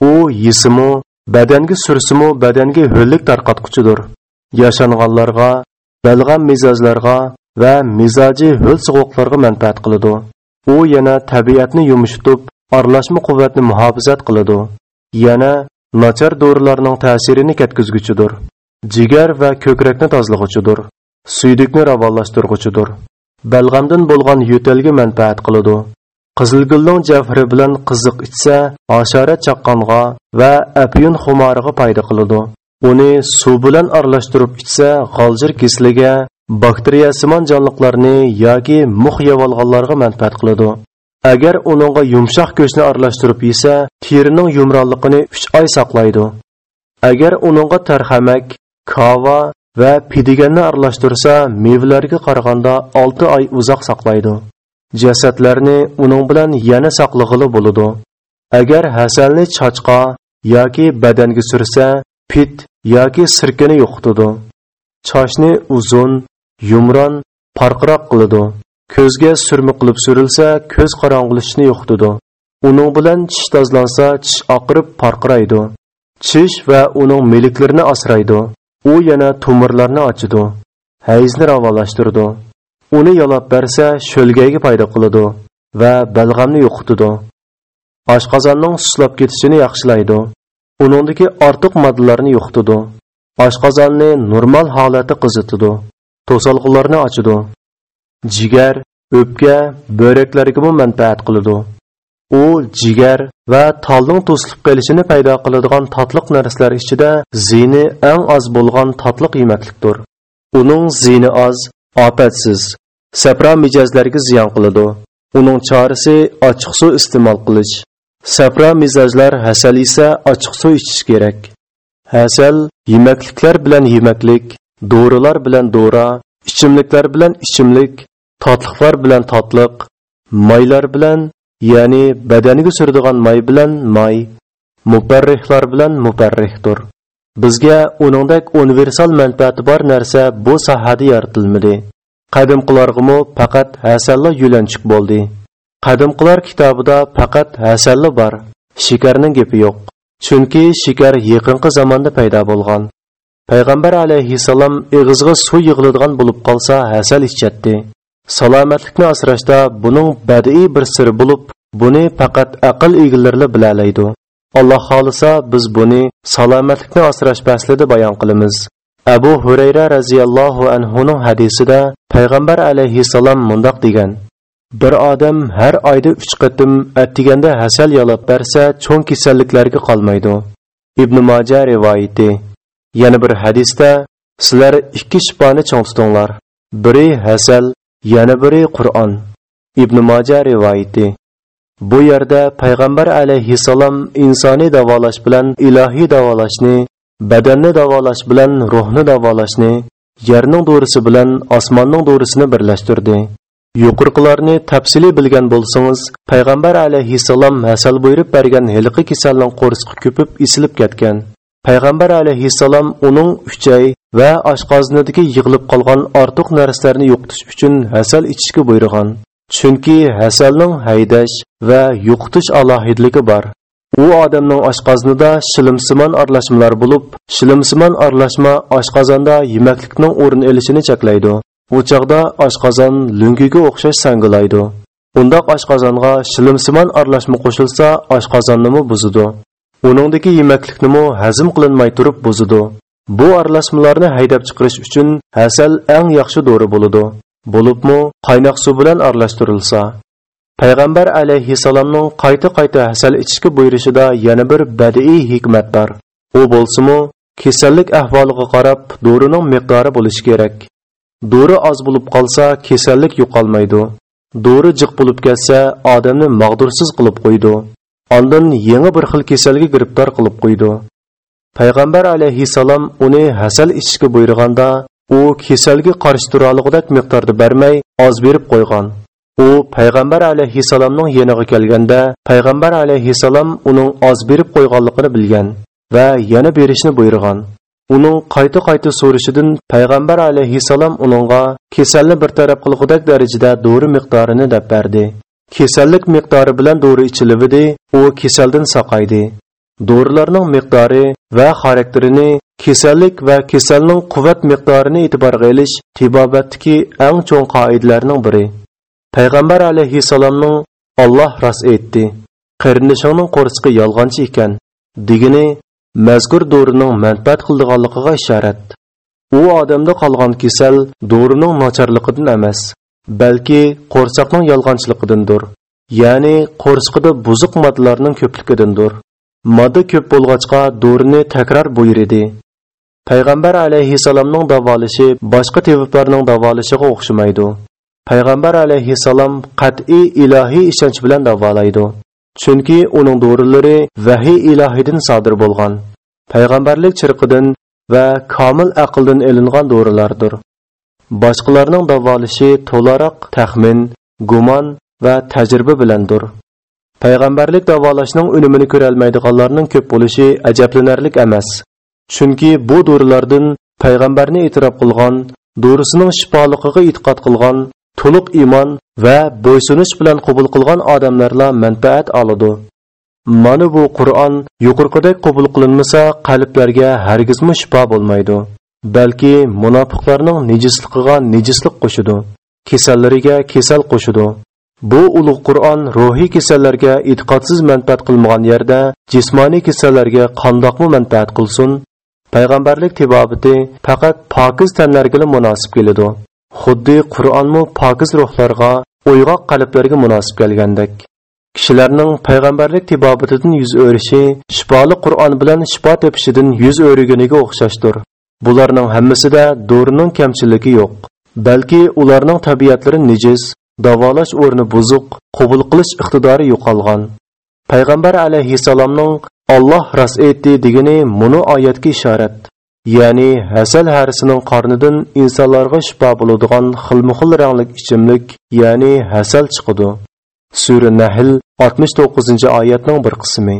[SPEAKER 2] u yisimu badanga sursimu badanga ho'llik tarqatquchidir. Yashanganlarga balg'am mizojlarga va mizoji ho'l sovuqlarga manfaat qiladi u yana tabiatni yumshitib aralashma quvvatni muhofazat qiladi yana nochar dorilarning ta'sirini ketkizguchidir jigar va ko'krakni tozalag'uchidir suydikni ravonlashtirg'uchidir balg'amdan bo'lgan yo'talga manfaat qiladi qizilgulning jafri bilan qiziq ichsa hasharat chaqqonga va apyun xumoriga foyda qiladi uni suv bilan aralashtirib ichsa g'aljir kesliga bakteriyasimon jonliqlarni yoki mux yevolganlarga manfaat qiladi. Agar uningga yumshoq go'shtni aralashtirib yesa terining yumronligini uch oy saqlaydi. Agar uningga tarhamak kava va pidiganni aralashtirsa mevalarga qaraganda olti oy uzoq saqlaydi. Jasadlarni uning bilan yana saqlig'ili bo'ladi. Agar hasalni chochqa yoki badanga sursa pit yoki sirkini yo'qitadi chochni uzun yumron parqiroq qiladi. Ko'zga surma qilib surilsa ko'z qorong'ilishni yo'qitadi uning bilan tish tozlansa tish oqirib parqiraydi. Tish va uning meliklarini asraydi. U yana tomirlarni ochidi hayzni ravonlashtirdi uni yalab bersa sho'lgayga paydo qiladi va balg'amni yo'qitidi oshqozonning suslab ketishini yaxshilaydi. Uningdagi ortiq moddalarni yo'qitadi oshqozonni normal holatda qizitadi to'solg'ularni ochadi jigar o'pka buyraklarga manfaat qiladi u jigar va tolning to'silib qolishini paydo qiladigan totliq narsalar ichida zini eng oz bo'lgan totliq yemaklikdir uning zini oz ofatsiz sapra mijozlarga ziyon qiladi uning chorasi ochiq suv iste'mol qilish Safra mizajlar hasal esa ochiq suv ichish kerak. Hasal yemakliklar bilan yemeklik, dorilar bilan dora ichimliklar bilan ichimlik totliqlar bilan totliq maylar bilan ya'ni badaniga suradigan may bilan may muparrihlar bilan muparrihdir. Bizga uningdek universal manfaati bor narsa bu sohada yaratilmadi. Qadimqilarg'imi faqat hasalla yulanchiq bo'ldi. Qadimqilar kitobida faqat hasalli bor shikarning gapi yo'q. Chunki shikar yaqinqi zamonda paydo bo'lgan. Payg'ambar alayhissalom ig'izga suv yig'iladigan bo'lib qolsa hasal ichatdi. Salomatlikni asrashda buning badiiy bir siri bo'lib buni faqat aql egillari bilalaydi. Alloh xohlasa biz buni salomatlikni asrash faslida bayon qilamiz. Abu hurayra roziyallohu anhuning hadisida payg'ambar alayhissalom mundoq degan bir odam har oyda uch qatim atiganda hasal yalab bersa cho'ng kasalliklarga qolmaydi. Ibn moja rivoyati. Yana bir hadisda sizlar ikki shifoni cho'ng tutinglar biri hasal yana biri qur'on. Ibn moja rivoyati. Bu yerda payg'ambar alayhissalom insoniy davolash bilan ilohiy davolashni badanni davolash bilan ruhni davolashni yerning do'risi bilan osmonning do'risini birlashtirdi. Yuqurqilarni tafsili bilgan bo'lsangiz payg'ambar alayhissalom hasal buyurib bergan hiliqi kasalning qo'risqi ko'pib isilib ketgan. Payg'ambar alayhissalom uning uchay va oshqoznidagi yig'ilib qolgan ortiq narsalarni yo'qotish uchun hasal ichishga buyurgan. Chunki hasalning haydash va yo'qotish alohidligi bor. U odamning oshqoznida shilimsimon aralashmalar bo'lib shilimsimon aralashma oshqozonda yemaklikning o'rin olishini cheklaydi u chog'da oshqozon lungiga o'xshash sangilaydi. Undoq oshqozonga shilimsimon aralashma qo'shilsa oshqozonnimi buzidi uningdagi yemakliknimi hazm qilinmay turib buzidi bu aralashmalarni haydab chiqarish uchun hasal eng yaxshi dori bo'ladi bo'libmi qaynoq suv bilan aralashtirilsa. Payg'ambar alayhissalomning qayta qayta hasal ichishga buyurishida yana bir badiiy hikmat bor. U bo'lsimi kasallik ahvoliga qarab dorining miqdori bo'lishi kerak. Dori oz bo'lib qolsa kasallik yo'qolmaydi dori jiq bo'lib ketsa odamni mag'dursiz qilib qo'ydi Ondan yangi bir xil kasalga giribdor qilib qo'ydi. Payg'ambar alayhissalom uni hasal ichishga buyurganda, u kasalga qarshi turaliqdak miqdorda bermay, oz berib qo'ygan. U payg'ambar alayhissalomning yeniga kelganda, payg'ambar alayhissalom uning oz berib qo'yganligini bilgan va yana berishni buyurgan. Uning qayta-qayta so'rishidan payg'ambar alayhissalom uningga kasalni bir taraf qilgudak darajada dori miqdorini deb berdi. kasallik miqdori bilan dori ichilibidi u kasaldan saqaydi dorilarning miqdori va xarakterini kasallik va kasalning quvvat miqdorini e'tiborga olish tibobatdagi eng cho'ng qoidalarning biri payg'ambar alayhissalomning olloh rost aytdi qarindishingning qo'rsiqi yolg'onchi ekan degini mazkur dorining manfaat qildiganligiga ishorat. U odamda qolgan kasal dorining nacharligidan emas balki qo'rsoqning yolg'onchiligidandir ya'ni qo'rsqida buzuq moddalarning ko'pligidandir. Modda ko'p bo'lg'achqa do'rini takror buyurdi payg'ambar alayhissalomning davolishi boshqa teviblarning davolishiga o'xshamaydi. Payg'ambar alayhissalom qat'iy ilohiy ishonch bilan davolaydi. Chunki uning do'rilari vahiy ilohidan sodir bo'lgan payg'ambarlik chirqidan va komil aqldan ilingan do'rilardir boshqalarning davolishi to'laroq taxmin gumon va tajriba bilandir. Payg'ambarlik davolashning unumini ko'rolmaydiganlarning ko'p bo'lishi ajablanarlik emas. Chunki bu dorilardan payg'ambarni e'tirof qilgan dorisining shifoliqiga e'tiqod qilgan to'liq iymon va bo'ysunish bilan qabul qilgan odamlarla manfaat oladi. Mana bu qur'on yuqorqidek qabul qilinmasa qalblarga hargizmi shifo bo'lmaydi balki munofiqlarning nejisligiga nejislik qo'shidi kasallariga kasal qo'shidi. Bu ulug' qur'on ruhiy kasallarga e'tiqodsiz manfaat qilmagan yerda jismoniy kasallarga qandoqmi manfaat qilsin? Payg'ambarlik tibobiti faqat pokiz tanlarga munosib keladi. Xuddi qur'onmi pokiz ruhlarga uyg'oq qalblarga munosib kelgandek. Kishilarning payg'ambarlik tibobitidan yuz o'rishi shifoli qur'on bilan shifo tepishidan yuz o'riguniga o'xshashdir. Bularning hammasida dorining kamchiligi yo'q balki ularning tabiatlari nejis davolash o'rni buzuq qabul qilish iqtidori yo'qolgan. Payg'ambar alayhissalomning olloh rost aytdi degani muni oyatga ishorat. ya'ni hasal harisining qornidan insonlarga shifo bo'ladigan xilma xil ranglik ichimlik ya'ni hasal chiqadi sura nahl 69 oyatning bir qismi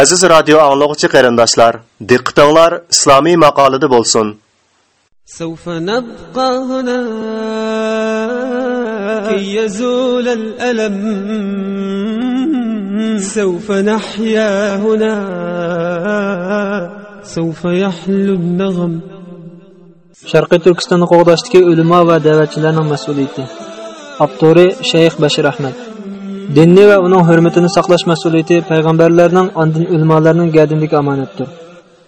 [SPEAKER 2] aziz radio anglovchi qarindoshlar diqqatinglar islomiy maqolida bo'lsin
[SPEAKER 10] سوف نبقى هنا كي يزول الألم سوف نحيا هنا سوف يحلو النغم
[SPEAKER 8] sharqiy turkistonni qo'g'dashdagi ulamo va da'vatchilarning mas'uliyati avtori shayx bashir ahmad dinni va uning hurmatini saqlash mas'uliyati payg'ambarlarning ondin ulamolarning gadindagi omonatdir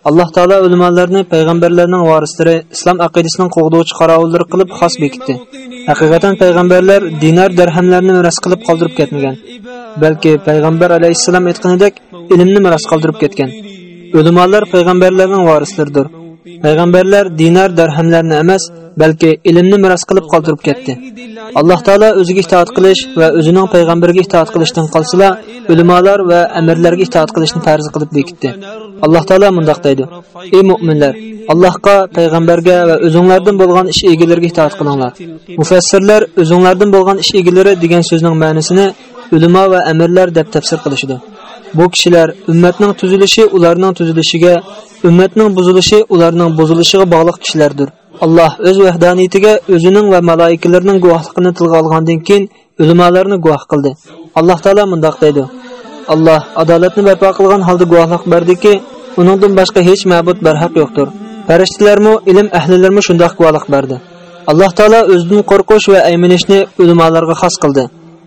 [SPEAKER 8] alloh taolo ulamolarni payg'ambarlarning vorislari islom aqidasining qo'g'dovchi qorovullari qilib xos bekitdi haqiqatan payg'ambarlar dinar darhamlarni meros qilib qoldirib ketmagan balki payg'ambar alayhissalom aytganidek ilmni meros qoldirib ketgan Ulamolar payg'ambarlarning vorislaridir payg'ambarlar dinar darhamlarni emas balki ilmni meros qilib qoldirib ketdi. Alloh taolo o'ziga itoat qilish va o'zining payg'ambariga itoat qilishdan qolsalar ulamolar va amirlarga itoat qilishni farz qilib bekitdi. Alloh taolo mundoq deydi. Ey mo'minlar allohga payg'ambarga va o'zinglardan bo'lgan ish egalariga itoat qilinglar. Mufassirlar o'zinglardan bo'lgan ish egalari degan so'zning ma'nosini ulamo va amirlar deb tafsir qilishdi. Bu kishilar ummatning tuzilishi ularning tuzilishiga ummatning buzilishi ularning buzilishiga bog'liq kishilardir. Alloh o'z vahdaniyatiga o'zining va malaikalarning guvohligini tilga olgandan keyin ulamolarni guvoh qildi. Alloh taolo mundoq deydi. Alloh adolatni barpo qilgan holda guvohlik berdiki uningdan boshqa hech ma'bud barhaq yo'qdir. Farishtalarmi ilm ahlilarmi shundoq guvohlik berdi. Alloh taolo o'zidan qo'rqish va ayminishni ulamolarga xos qildi.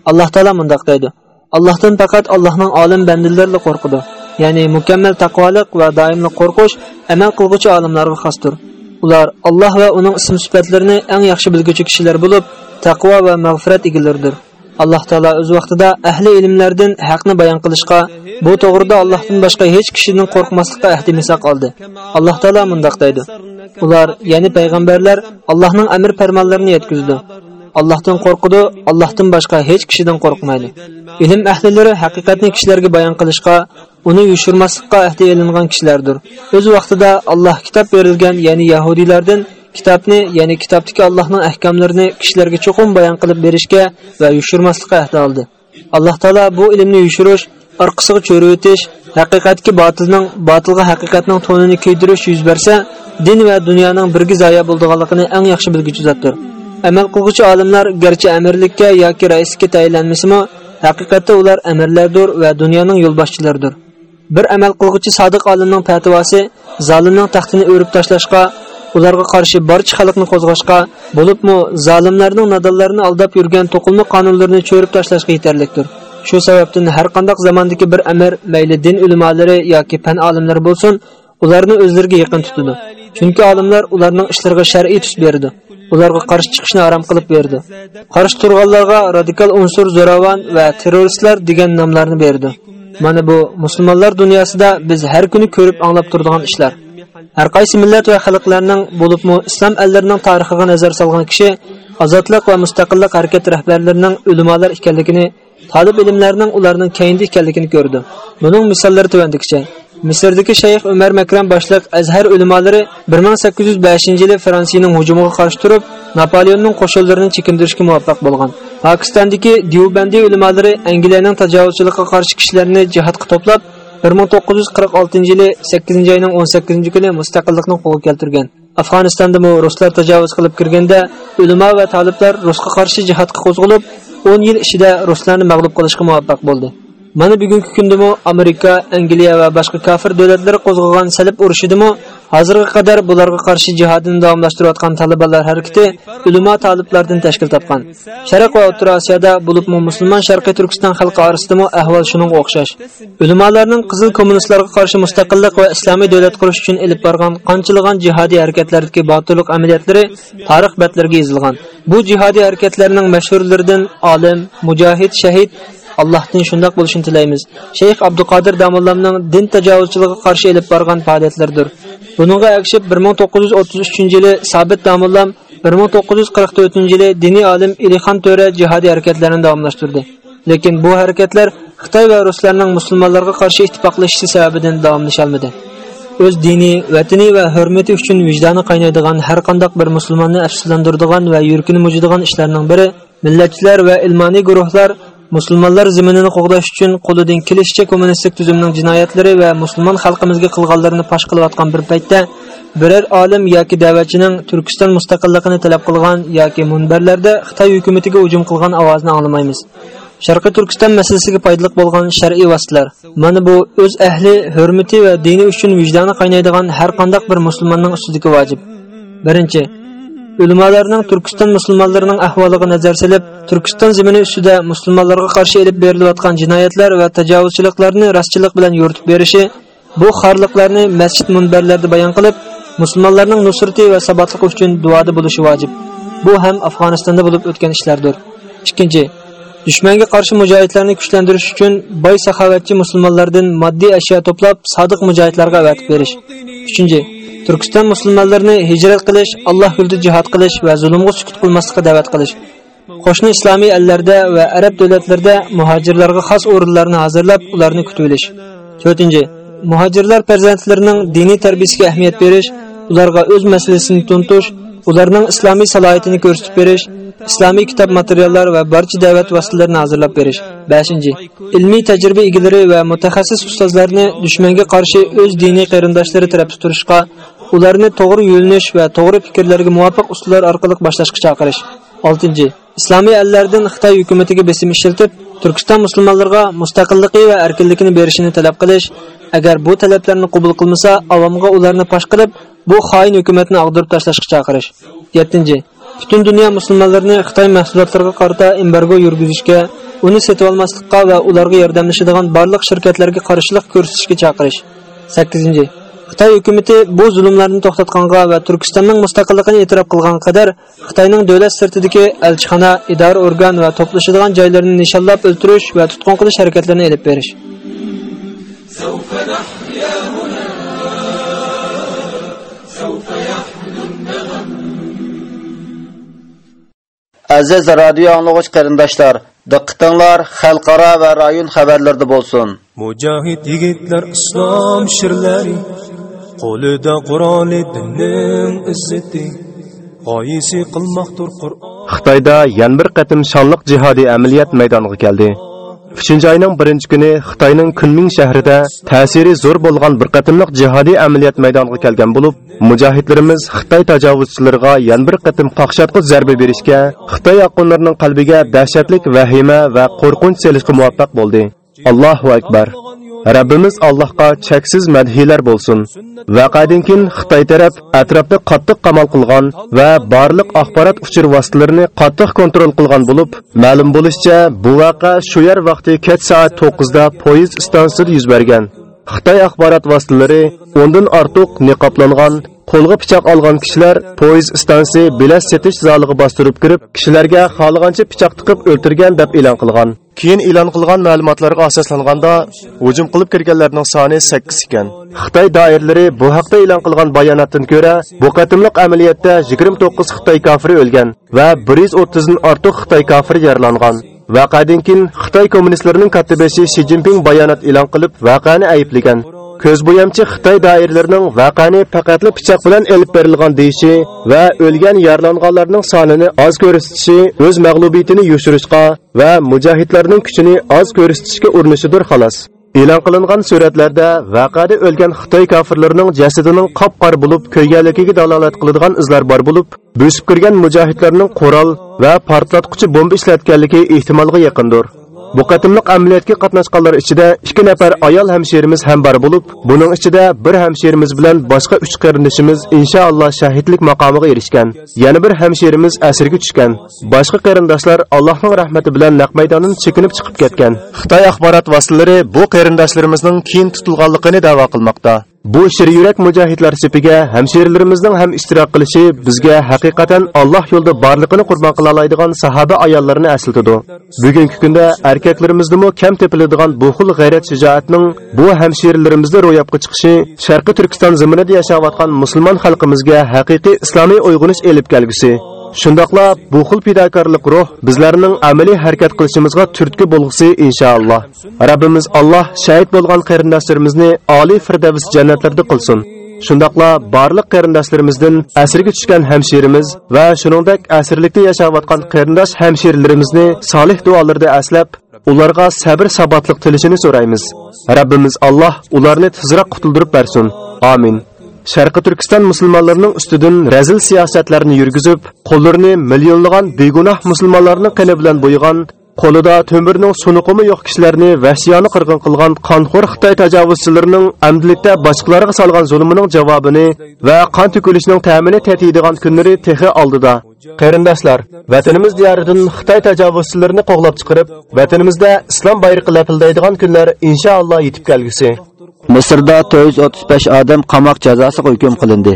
[SPEAKER 8] Alloh taolo mundoq deydi. Allohdan faqat allohning olim bandalari qo'rqidi ya'ni mukammal taqvoliq va doimli qo'rqish amal qilguvchi olimlarga xosdir ular alloh va uning ism sifatlarini eng yaxshi bilguvchi kishilar bo'lib taqvo va mag'firat egalaridir alloh taolo o'z vaqtida ahli ilmlardan haqni bayon qilishga bu to'g'rida allohdan boshqa hech kishidan qo'rqmaslikqa ahdi misoq oldi. Alloh taolo mundoq deydi. Ular ya'ni payg'ambarlar allohning amr farmonlarini yetkazdi. Allohdan qo'rqidi allohdan boshqa hech kishidan qo'rqmaydi. Ilm ahlilari haqiqatni kishilarga bayon qilishga uni yushirmaslikqa ahdi elingan kishilardir. O'z vaqtida alloh kitob berilgan ya'ni yahudiylardan kitobni ya'ni kitobdagi allohning ahkomlarini kishilarga cho'qim bayon qilib berishga va yushirmaslikqa ahdi oldi. Alloh taolo bu ilmni yushirish orqasiga cho'rib o'tish haqiqatga botilning botilga haqiqatning to'nini kiydirish yuz bersa din va dunyoning birga zoya bo'ldiganligini eng yaxshi bilguvchi zotdir. Amal qilguvchi olimlar garchi amirlikka yoki raisga tayinlanmasimi haqiqatda ular amirlardir va dunyoning yo'lboshchilaridir. Bir amal qilguvchi sodiq olimning fatvosi zolimning taxtini o'rib tashlashga ularga qarshi barcha xalqni qo'zg'ashga bo'libmi zolimlarning nodonlarini aldab yurgan to'qilma qonunlarini cho'rib tashlashga yetarlikdir shu sababdan har qanday zamondagi bir amir mayli din ulamolari yoki fan olimlari bo'lsin ularni o'zlariga yaqin tutadi. Chunki olimlar ularning ishlariga shar'iy tus berdi ularga qarshi chiqishni harom qilib berdi. Qarshi turganlarga radikal unsur zo'ravon va terroristlar degan nomlarni berdi. Mana bu musulmonlar dunyosida biz har kuni ko'rib anglab turadigan ishlar. Har qaysi millat va xalqlarning bo'libmi islom allarining tarixiga nazar solgan kishi ozodlik va mustaqillik harakat rahbarlarining ulamolar ekanligini talib ilmlarning ularning keyinda ekanligini ko'rdi. Buning misollari tuvandikicha misrdagi shayx umar makram boshliq azhar ulamolari 1805 yili fransiyaning hujumiga qarshi turib napoleonning qo'shinlarini chekindirishga muvaffaq bo'lgan. Pokistondagi Diobandi ulamolari angliyaning tajovuzchiligiga qarshi kishilarni jihodga to'plab 1946 yili 8 oyning 18 kuni mustaqillikni qo'lga keltirgan. Afg'onistonda ruslar tajovuz qilib kirganda ulamo va taliblar rusga qarshi jihodga qo'zg'alib 10 yil ichida ruslarni mag'lub qilishga muvaffaq bo'ldi. Mana bugungi kundami amerika angliya va boshqa kafir davlatlari qo'zg'agan salib urushidimi hozirga qadar bularga qarshi jihodini davomlashtirayotgan talibanlar harakati ulamo taliblardan tashkil topgan. Sharq va o'rta osiyoda bo'libmi musulmon sharqiy turkiston xalqi orasidami ahvol shunga o'xshash. Ulamolarning qizil kommunistlarga qarshi mustaqillik va islomiy davlat qurish uchun ilib borgan qanchalagan jihodiy harakatlardagi botillik amaliyotlari tarix batlariga yozilgan bu jihodiy harakatlarning mashhurlaridan olim mujohid shahid allohdan shundoq bo'lishini tilaymiz. Shayx abduqodir damullamning din tajovuzchiligiga qarshi elib borgan faoliyatlardir buningga ergishib 1933 yili sabit damullam 1944 yili diniy olim ilixon to'ra jihodiy harakatlarini davomlashtirdi. Lekin bu harakatlar xitoy va ruslarning musulmonlarga qarshi ittifoqlashishi sababidan davomlasholmadi. O'z dini vatani va hurmati uchun vijdoni qaynaydigan har qanday bir musulmonni afsuslantiradigan va yurkini mujadigan ishlarning biri millatchilar va ilmoniy guruhlar musulmonlar ziminini qo'g'dash uchun qo'lidan kelishicha kommunistik tuzumning jinoyatlari va musulmon xalqimizga qilganlarini fosh qilayotgan bir paytda biror olim yoki da'vatchining turkiston mustaqilligini talab qilgan yoki munbarlarda xitoy hukumatiga hujum qilgan ovozni anglamaymiz. Sharqiy turkiston masalasiga foydali bo'lgan shar'iy vositalar mana bu o'z ahli hurmati va dini uchun vijdoni qaynaydigan har qanday bir musulmonning ustidagi vojib. Birinchi ulamolarning turkiston musulmonlarining ahvoliga nazar solib turkiston zimini ustida musulmonlarga qarshi elib berilayotgan jinoyatlar va tajovuzchiliklarni rostchilik bilan yuritib berishi bu xorliqlarni masjid munbarlarida bayon qilib musulmonlarning nusrati va sabotligi uchun duoda bo'lishi vojib. Bu ham afg'onistonda bo'lib o'tgan ishlardir. Ikkinchi dushmanga qarshi mujohidlarni kuchlantirish uchun boy saxovatchi musulmonlardan moddiy ashyo to'plab sodiq mujohidlarga avatib berish. Uchinchi turkiston musulmonlarini hijrat qilish alloh yo'lida jihod qilish va zulmga sukut qilmaslikqa da'vat qilish. Qo'shni islomiy allarda va arab davlatlarida muhojirlarga xos o'rinlarni hozirlab ularni kutib olish. To'rtinchi muhojirlar farzandlarining diniy tarbiyasiga ahamiyat berish ularga o'z masalasini tuntish ularning islomiy salohiyatini ko'rsatib berish islomiy kitob materiallar va barcha da'vat vositalarini hozirlab berish. Beshinchi ilmiy tajriba egalari va mutaxassis ustozlarni dushmanga qarshi o'z diniy qarindoshlari tarafda turishga ularni to'g'ri yo'linish va to'g'ri fikrlarga muvofiq usullar orqali boshlashga chaqirish. Oltinchi islomiy allardan xitoy hukumatiga besim ishlatib turkiston musulmonlarga mustaqilligi va erkinligini berishini talab qilish agar bu talablarni qabul qilmasa avomga ularni fosh qilib bu xoin hukumatni og'dirib tashlashga chaqirish 7. butun dunyo musulmonlarini xitoy mahsulotlariga qarata embargo yurgizishga uni sotib olmaslikqa va ularga yordamlashadigan barliq shirkatlarga qarshilik ko'rsatishga chaqirish 8 xitoy hukumati bu zulmlarni to'xtatganga va turkistonning mustaqilligini e'tirof qilgan qadar xitoyning davlat sirtidagi elchixona idora organ va to'plashadigan joylarini nishonlab o'ltirish va tutqun qilish harakatlarini elib berish.
[SPEAKER 4] Aziz radio anglag'uch qarindoshlar diqqatinglar xalqaro va rayon xabarlarida bo'lsin.
[SPEAKER 1] Mujohid yigitlar islom shirlari qo'lida Qur'oni dinning izzati g'oyisi qilmoqdir Qur'on
[SPEAKER 2] Xitoyda yana bir qatim shonliq jihodiy amaliyot maydoniga keldi. 3 oyning 1 kuni Xitoyning Kunming shahrida ta'siri zo'r bo'lgan bir qatimliq jihodiy amaliyot maydoniga kelgan bo'lib, mujohidlarimiz Xitoy tajovuzchilariga yana bir qatim qaqshatqich zarba berishga, Xitoy yaqinlarining qalbiga dahshatlik vahima va qo'rqinch selishga muvaffaq bo'ldi. Allohu akbar. Rabbimiz Allohga cheksiz madhilar bo'lsin. Vaqadan keyin Xitoy taraf atrofda qattiq qamal qilgan va barliq axborot uchur vositalarini qattiq kontrol qilgan bo'lib, ma'lum bo'lishicha, bu vaqa shu yer vaqti kech soat 9 da poyezd stansiyasida yuz bergan. Xitoy axborot vositalari ondan ortiq niqoblangan qo'lga pichoq olgan kishilar poyezd stansiya bilet setish zaliga bostirib kirib, kishilarga xohlagancha pichoq tiqib o'ltirgan deb e'lon qilgan. Keyin e'lon qilgan ma'lumotlarga asoslanganda, hujum qilib kirganlarning soni 8 ekan. Xitoy doiralari bu haqda e'lon qilgan bayonotdan ko'ra, bu qatimliq amaliyotda 29 Xitoy kafiri o'lgan va 130 dan ortiq Xitoy kafiri yaralangan. Vaqadan keyin Xitoy kommunistlarining katibashi Shi Jinping bayonot e'lon qilib, vaqani ayblagan. Ko'zbo'yamchi xitoy doiralarining vaqani faqatli pichoq bilan elib berilgan deyishi va o'lgan yaralanganlarning sonini oz ko'rsatishi o'z mag'lubiyatini yushirishga va mujohidlarning kuchini oz ko'rsatishga urinishidir xolos e'lon qilingan suratlarda vaqada o'lgan xitoy kofirlarining jasadining qop qor bo'lib ko'yganligiga dalolat qiladigan izlar bor bo'lib bo'sib kirgan mujohidlarning qurol va portlatquchi bomba ishlatganligi ehtimolga yaqindir. Bu qatimliq amaliyotga qatnashganlar ichida 2 nafar ayol hamshirimiz ham bor bo'lib, buning ichida bir hamshirimiz bilan boshqa 3 qarindishimiz inshaalloh shahidlik maqomiga erishgan. Yana bir hamshirimiz asirga tushgan. Boshqa qarindoshlar Allohning rahmati bilan naq maydondan chekinib chiqib ketgan. Xitoy axborot vositalari bu qarindoshlarimizning keyin tutilganligini da'vo qilmoqda. Bu shir yurak mujohidlar sepiga hamshirlarimizning ham ishtirok qilishi bizga haqiqatan Alloh yo'lida borliqini qurbon qila oladigan sahoba ayollarni eslatadi. Bugungi kunda erkaklarimizdami kam tepiladigan bu xil g'ayrat shijoatning bu hamshirlarimizda ro'yobga chiqishi Sharqiy Turkiston zaminida yashayotgan musulmon xalqimizga haqiqiy islomiy uyg'unish elib kelgusi. Shundoqla bu xil fidokorlik ruh bizlarning amaliy harakat qilishimizga turtki bo'lg'isi inshaalloh. Rabbimiz Alloh shahid bo'lgan qarindoshlarimizni oliy firdavs jannatlarda qilsin. Shundoqla barliq qarindoshlarimizdan asirga tushgan hamshirimiz va shuningdek asirlikda yashayotgan qarindosh hamshirlarimizni solih duolarda aslab, ularga sabr sabotlik tilishini so'raymiz. Rabbimiz Alloh ularni tezroq qutuldirib bersin. Amin. Sharqi Turkiston musulmonlarining ustidan razil siyosatlarni yurgizib, qo'llarini millionlagan begunoh musulmonlarning qini bilan bo'ygan, qo'lida to'mirning sunuqimi yo'q kishilarni vahshiyona qirg'in qilgan qonxo'r Xitoy tajovuzchilarining amdilikda boshqalarga solgan zulmining javobini va qon to'kilishining ta'mini ta'tiydigan kunlari texi oldida. Qarindoshlar, vatanimiz diyoridan Xitoy tajovuzchilarini qo'g'lab chiqarib, vatanimizda islom bayrog'i lapildaydigan kunlar inshaalloh yetib kelgusi.
[SPEAKER 4] Misrda 435 odam qamoq jazosiga hukm qilindi.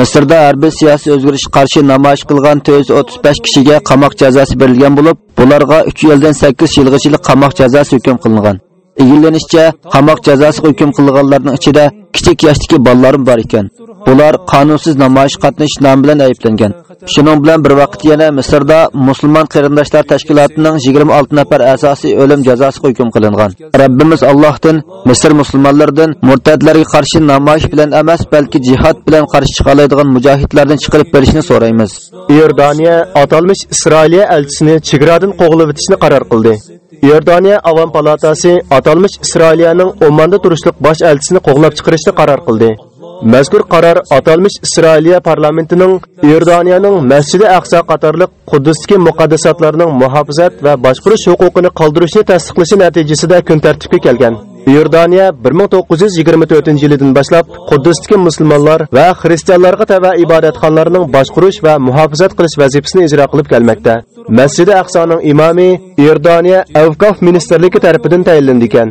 [SPEAKER 4] Misrda harbiy siyosiy o'zgarish qarshi namoyish qilgan 435 kishiga qamoq jazosi berilgan bo'lib, bularga 3 yildan 8 yilgacha qamoq jazosi hukm qilingan. Egillanishicha, qamoq jazosiga hukm qilinganlarning ichida kichik yoshdagi bolalar bor ekan. Ular qonunsiz namoyish qatnashish nomi bilan ayblangan. Shuning bilan bir vaqt yana Misrda musulmon qarindoshlar tashkilotining 26 nafar asosiy o'lim jazosi hukm qilingan. Rabbimiz Allohdan Misr musulmonlaridan murtadlarga qarshi namoyish bilan emas, balki jihad bilan qarshi chiqa oladigan mujohidlardan chiqarib berishni so'raymiz.
[SPEAKER 2] Iordaniya atalmış İsrailiya elçisini chegaradan qo'g'lab o'tishni qaror qildi. Iordaniya Avam palatasi atalmış İsrailiyaning Omonda turishlik bosh elchisini qo'g'lab chiqarishni qaror qildi. Mazkur qaror atalmış İsrailiya parlamentining Iordaniyaning Masjidi Aqsa qatorliq Quddusdagi muqaddasotlarning muhofazat va boshqarish huquqini qoldirishni tasdiqlashi natijasida kun tartibga kelgan. Yordaniya 1924 yilidan boshlab Quddusdagi musulmonlar va xristianlarga tava ibodatxonalarining boshqurish va muhofazat qilish vazifasini ijro qilib kelmoqda. Masjidi Aqsoning imomi Iordaniya Avqof ministrligi tomonidan tayinlandi ekan.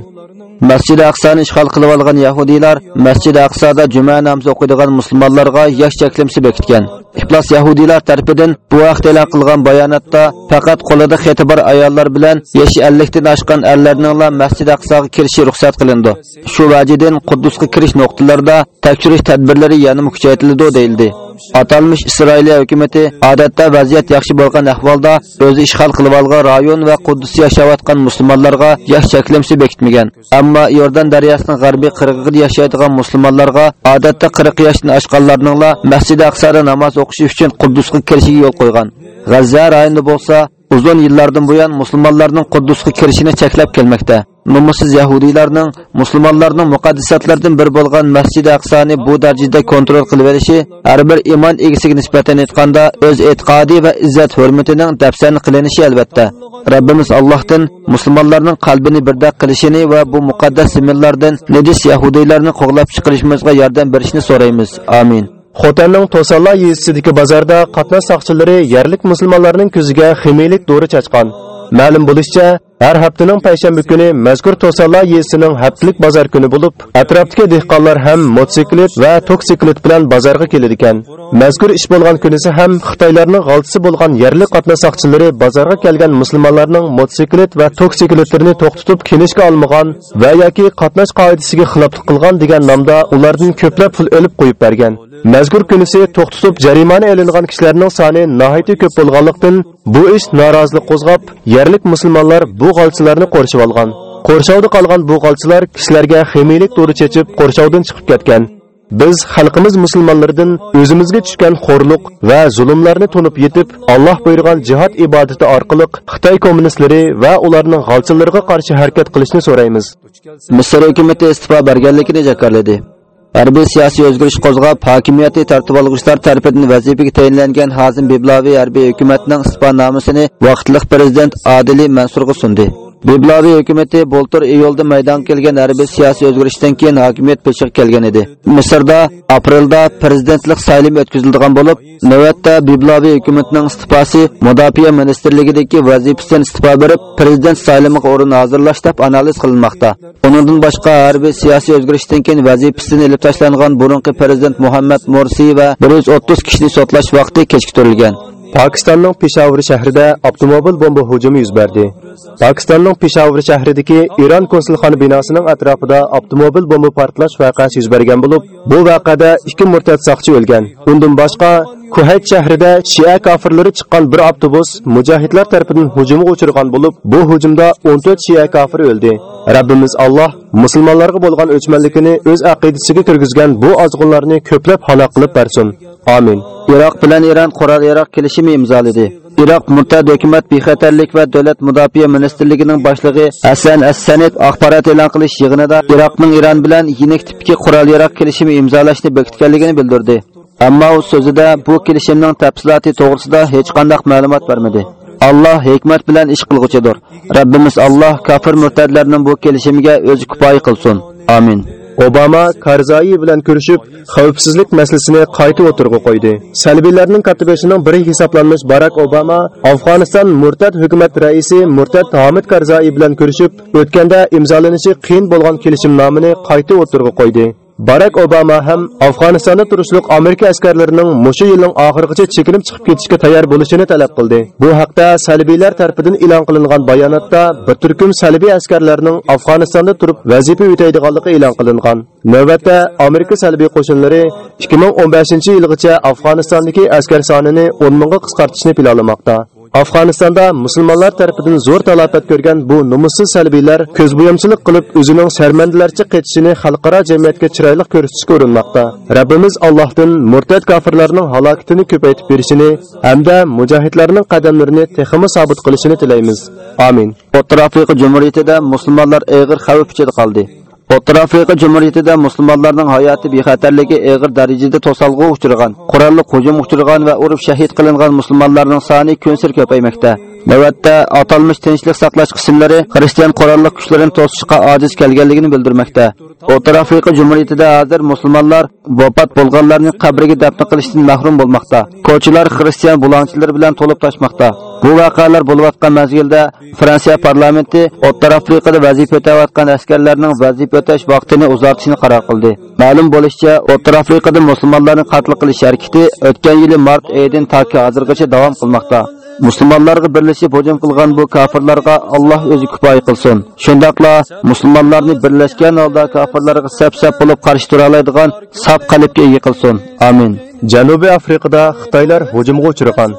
[SPEAKER 4] Masjid Aqsoni ishg'ol qilib olgan yahudiylar Masjid Aqsoda juma namozi o'qiydigan musulmonlarga yosh cheklimsi bekitgan. Iflos yahudiylar tarafidan bu vaqt e'lon qilgan bayonotda faqat qo'lida xeti bor ayollar bilan yoshi 50 dan oshgan erlarningla Masjid Aqsoga kirishi ruxsat qilindi. Shu vajidan Quddusga kirish nuqtalarida tekshirish tadbirlari yana kuchaytirildi deyildi. Atalmış İsrailiya hukumatı odatda vaziyat yaxshi bo'lgan ahvolda o'zi ishg'ol qilib olgan rayon va Quddusda yashayotgan musulmonlarga yaş cheklimsi bekitmagan. Ammo Yordan daryosining g'arbiy qirg'ig'ida yashaydigan musulmonlarga odatda 40 yoshdan oshganlarningla Masjid Aqsa'da namoz o'qishi uchun Quddusga kirishiga yo'l qo'ygan. G'azza rayonida bo'lsa, uzun yillardan buyon musulmonlarning Quddusga kirishini cheklab kelmoqda. Nomusiz Yahudiylarning musulmonlarning muqaddisatlaridan biri bo'lgan Masjid Aqsoni bu darajada kontrol qilib olishi har bir iymon egasiga nisbatan aytganda o'z e'tiqodi va izzat hurmatining dafsan qilinishi albatta. Rabbimiz Allohdan musulmonlarning qalbini birdaq qilishini va bu muqaddas ziminlardan najis Yahudiylarni qo'g'lab chiqarishimizga yordam berishni so'raymiz. Amin.
[SPEAKER 2] Xotanning To'salla yezisidagi bozorda qatnash soqchilari yerlik musulmonlarning ko'ziga ximiylik dori chachqan. Ma'lum bo'lishicha, har haftaning payshanba kuni mazkur To'salla yezisining haftalik bozor kuni bo'lib, atrofdagi dehqonlar ham mototsiklet va toksiklet bilan bozorga keladi ekan. Mazkur ish bo'lgan kunisi ham Xitoylarning g'altisi bo'lgan yerli qatnash soqchilari bozorga kelgan musulmonlarning mototsiklet va toksikletlarini to'xtatib kelishga olmagan va yoki qatnash qoidasiga xiloflik qilgan degan nomda ulardan ko'plab pul olib qo'yib bergan. Mazkur kunisi to'xtatib jarimani elingan kishilarning soni nihoyatda ko'p bo'lganlikdan bu ish norozilik qo'zg'ab, yerlik musulmonlar bu g'alchilarni qo'rshib olgan. Qo'rshovda qolgan bu g'alchilar kishilarga ximiylik to'ri chechib, qo'rshovdan chiqib ketgan. Biz xalqimiz musulmonlaridan o'zimizga tushgan xo'rliq va zulmlarni tunib yetib, Alloh buyurgan jihad ibodati orqali Xitoy kommunistlari va ularning g'alchilariga qarshi harakat qilishni so'raymiz.
[SPEAKER 4] Misr hukumatı istifa berganligini jakarladi. Harbiy siyosiy o'zgarish qo'zg'ab, hokimiyatni tartib olg'ichlar tarafidan vazifaga tayinlangan Hazim Biblaviy harbiy hukumatning nomusini vaqtliq prezident Adili Mansurga sundi. Bibladi hukumatı bo'ltir iyulda maydonga kelgan harbiy siyosiy o'zgarishdan keyin hokimiyat peshiq kelgan edi. Misrda aprelda prezidentlik saylimi o'tkaziladigan bo'lib, navbatda Bibladi hukumatining istifosi mudofaa ministrligidagi vazifasidan istifa berib, prezident saylimiga o'rin hozirlash analiz qilinmoqda. Uningdan boshqa harbiy siyosiy o'zgarishdan keyin vazifasidan ilib tashlangan burunqi prezident Muhammad Morsi va 130 kishini sotlaş vaqti kechiktirilgan.
[SPEAKER 2] Pakistanning Peshawar shahrida avtomobil bomba hujumi yuz berdi. Pakistanning Peshawar shahridagi Iran konsulxona binosining atrofida avtomobil bomba portlash voqeasi yuz bergan bo'lib, bu voqeada ikki murtad saqchi o'lgan. Undan boshqa Kuhayt shahrida Shia kofirlari chiqqan bir avtobus mujohidlar tomonidan hujumga uchirgan bo'lib, bu hujumda 14 Shia kofir o'ldi. Rabbimiz Alloh musulmonlarga bo'lgan o'chmanligini o'z aqidasiga kirgizgan bu ozg'unlarni ko'plab halok qilib bersin. Amin.
[SPEAKER 4] Iroq bilan Iran qurol-yarog kelishimi imzoladi. Iroq murtad hukumat bexatarlik va davlat mudofaa ministrligining boshlig'i Hasan As-Sanid axborot e'lon qilish yig'inida Iroqning Iran bilan yirik tipdagi qurol-yarog kelishimi imzolashni bekitganligini bildirdi. Ammo u so'zida bu kelishimning tafsiloti to'g'risida hech qanday ma'lumot bermadi. Alloh hikmat bilan ish qilguchidir. Rabbimiz Alloh kafir murtadlarning bu kelishimiga o'zi kifoya qilsin. Amin.
[SPEAKER 2] Obama Karzai bilan ko'rishib, xavfsizlik masalasini qayta o'tirg'i qo'ydi. Salbiylarning katibasining biri hisoblanmish Barak Obama Afg'oniston murtad hukumat raisi murtad Hamid Karzai bilan ko'rishib, o'tganda imzolanishi qiyin bo'lgan kelishimnomani qayta o'tirg'i qo'ydi. Barack Obama ham Afg'onistonda turishliq Amerika askarlarining mushu yilning oxirigacha chekinib chiqib ketishga tayyor bo'lishini talab qildi. Bu haqda salbiylar tomonidan e'lon qilingan bayonotda bir turkum salbiy askarlarning Afg'onistonda turib vazifa o'taydiganligi e'lon qilingan. Navbatda Amerika salbiy qo'shinlari 2015-yilgacha Afg'onistondagi askar sonini 10 mingga qisqartirishni planlamoqda. Afg'onistonda musulmonlar tarafidan zo'r talafot ko'rgan bu numussiz salbiylar ko'zbo'yamchilik qilib o'zining sharmandalarcha qaytishini xalqaro jamiyatga chiroyli ko'rsatishga urinmoqda. Rabbimiz Allohdan murtad kofirlarning halokatini ko'paytib berishini hamda mujohidlarning qadamlarini texmi sobit qilishini tilaymiz. Amin.
[SPEAKER 4] O'rta Afrika musulmonlar og'ir xavf ichida qoldi. O'rta Afrika Jumhuriyatida musulmonlarning hayoti bexatarligi og'ir darajada to'salg'u uchragan, qurolli hujum uchragan va urib shahid qilingan musulmonlarning soni kun sir ko'paymoqda. Navbatda atalmış tinchlik saqlash qismlari xristian qurolli kuchlarini to'sishga ojiz kelganligini bildirmoqda. O'rta Afrika Jumhuriyatida hozir musulmonlar vafot bo'lganlarning qabriga dafn qilishdan mahrum bo'lmoqda. Ko'chalar xristian bulongchilar bilan to'lib toshmoqda. Bu voqealar bo'layotgan mazgilda Fransiya parlamenti O'rta Afrikada vazifa o'tayotgan askarlarning vazifa o'tash vaqtini uzartishni qaror qildi. Ma'lum bo'lishicha, O'rta Afrikada musulmonlarni qatl qilish harakati o'tgan yili mart oyidan to'liq hozirgacha davom qilmoqda. Musulmonlarga birlashib hujum qilgan bu kofirlarga Alloh o'zi kifoya qilsin. Shundaqla musulmonlarni birlashgan holda kofirlarga sap-sap bo'lib qarshi tura oladigan saf qalbga ega qilsin. Amin.
[SPEAKER 2] Janubiy Afrikada Xitoylar hujumga uchragan.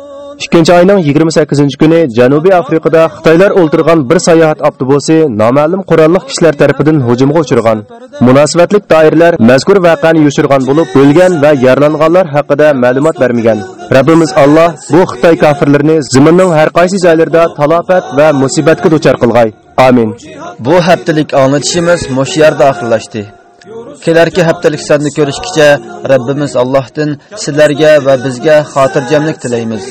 [SPEAKER 2] Ikkinchi oyning 28 kuni Janubiy Afrikada Xitoylar o'ltirgan bir sayohat avtobusi noma'lum qurolli kishilar tarafidan hujumga uchragan. munosabatlik doiralar mazkur voqeani yoshirgan bo'lib, o'lgan va yaralanganlar haqida ma'lumot bermagan. Rabbimiz Alloh bu Xitoy kofirlarini zaminning har qaysi joylarida talofat va musibatga duchor qilg'ay. Amin.
[SPEAKER 4] Bu haftalik anlatışımız mush yerda oxirlashdi. Kelarki haftalik sanni ko'rishgacha Rabbimiz Allohdan sizlarga va bizga xotirjamlik tilaymiz.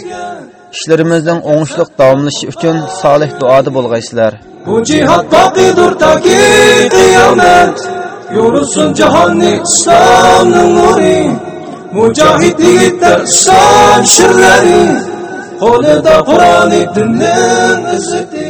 [SPEAKER 4] ishlarimizning o'ngishli davomlashi uchun solih duoda bo'lg'aysizlar.
[SPEAKER 1] Bu jihod boqiydur toki qiyomat. Yo'risin jahonni islomning nuri. Mujohid yigitlar islom shirlari qo'lida qur'oni dinning izzati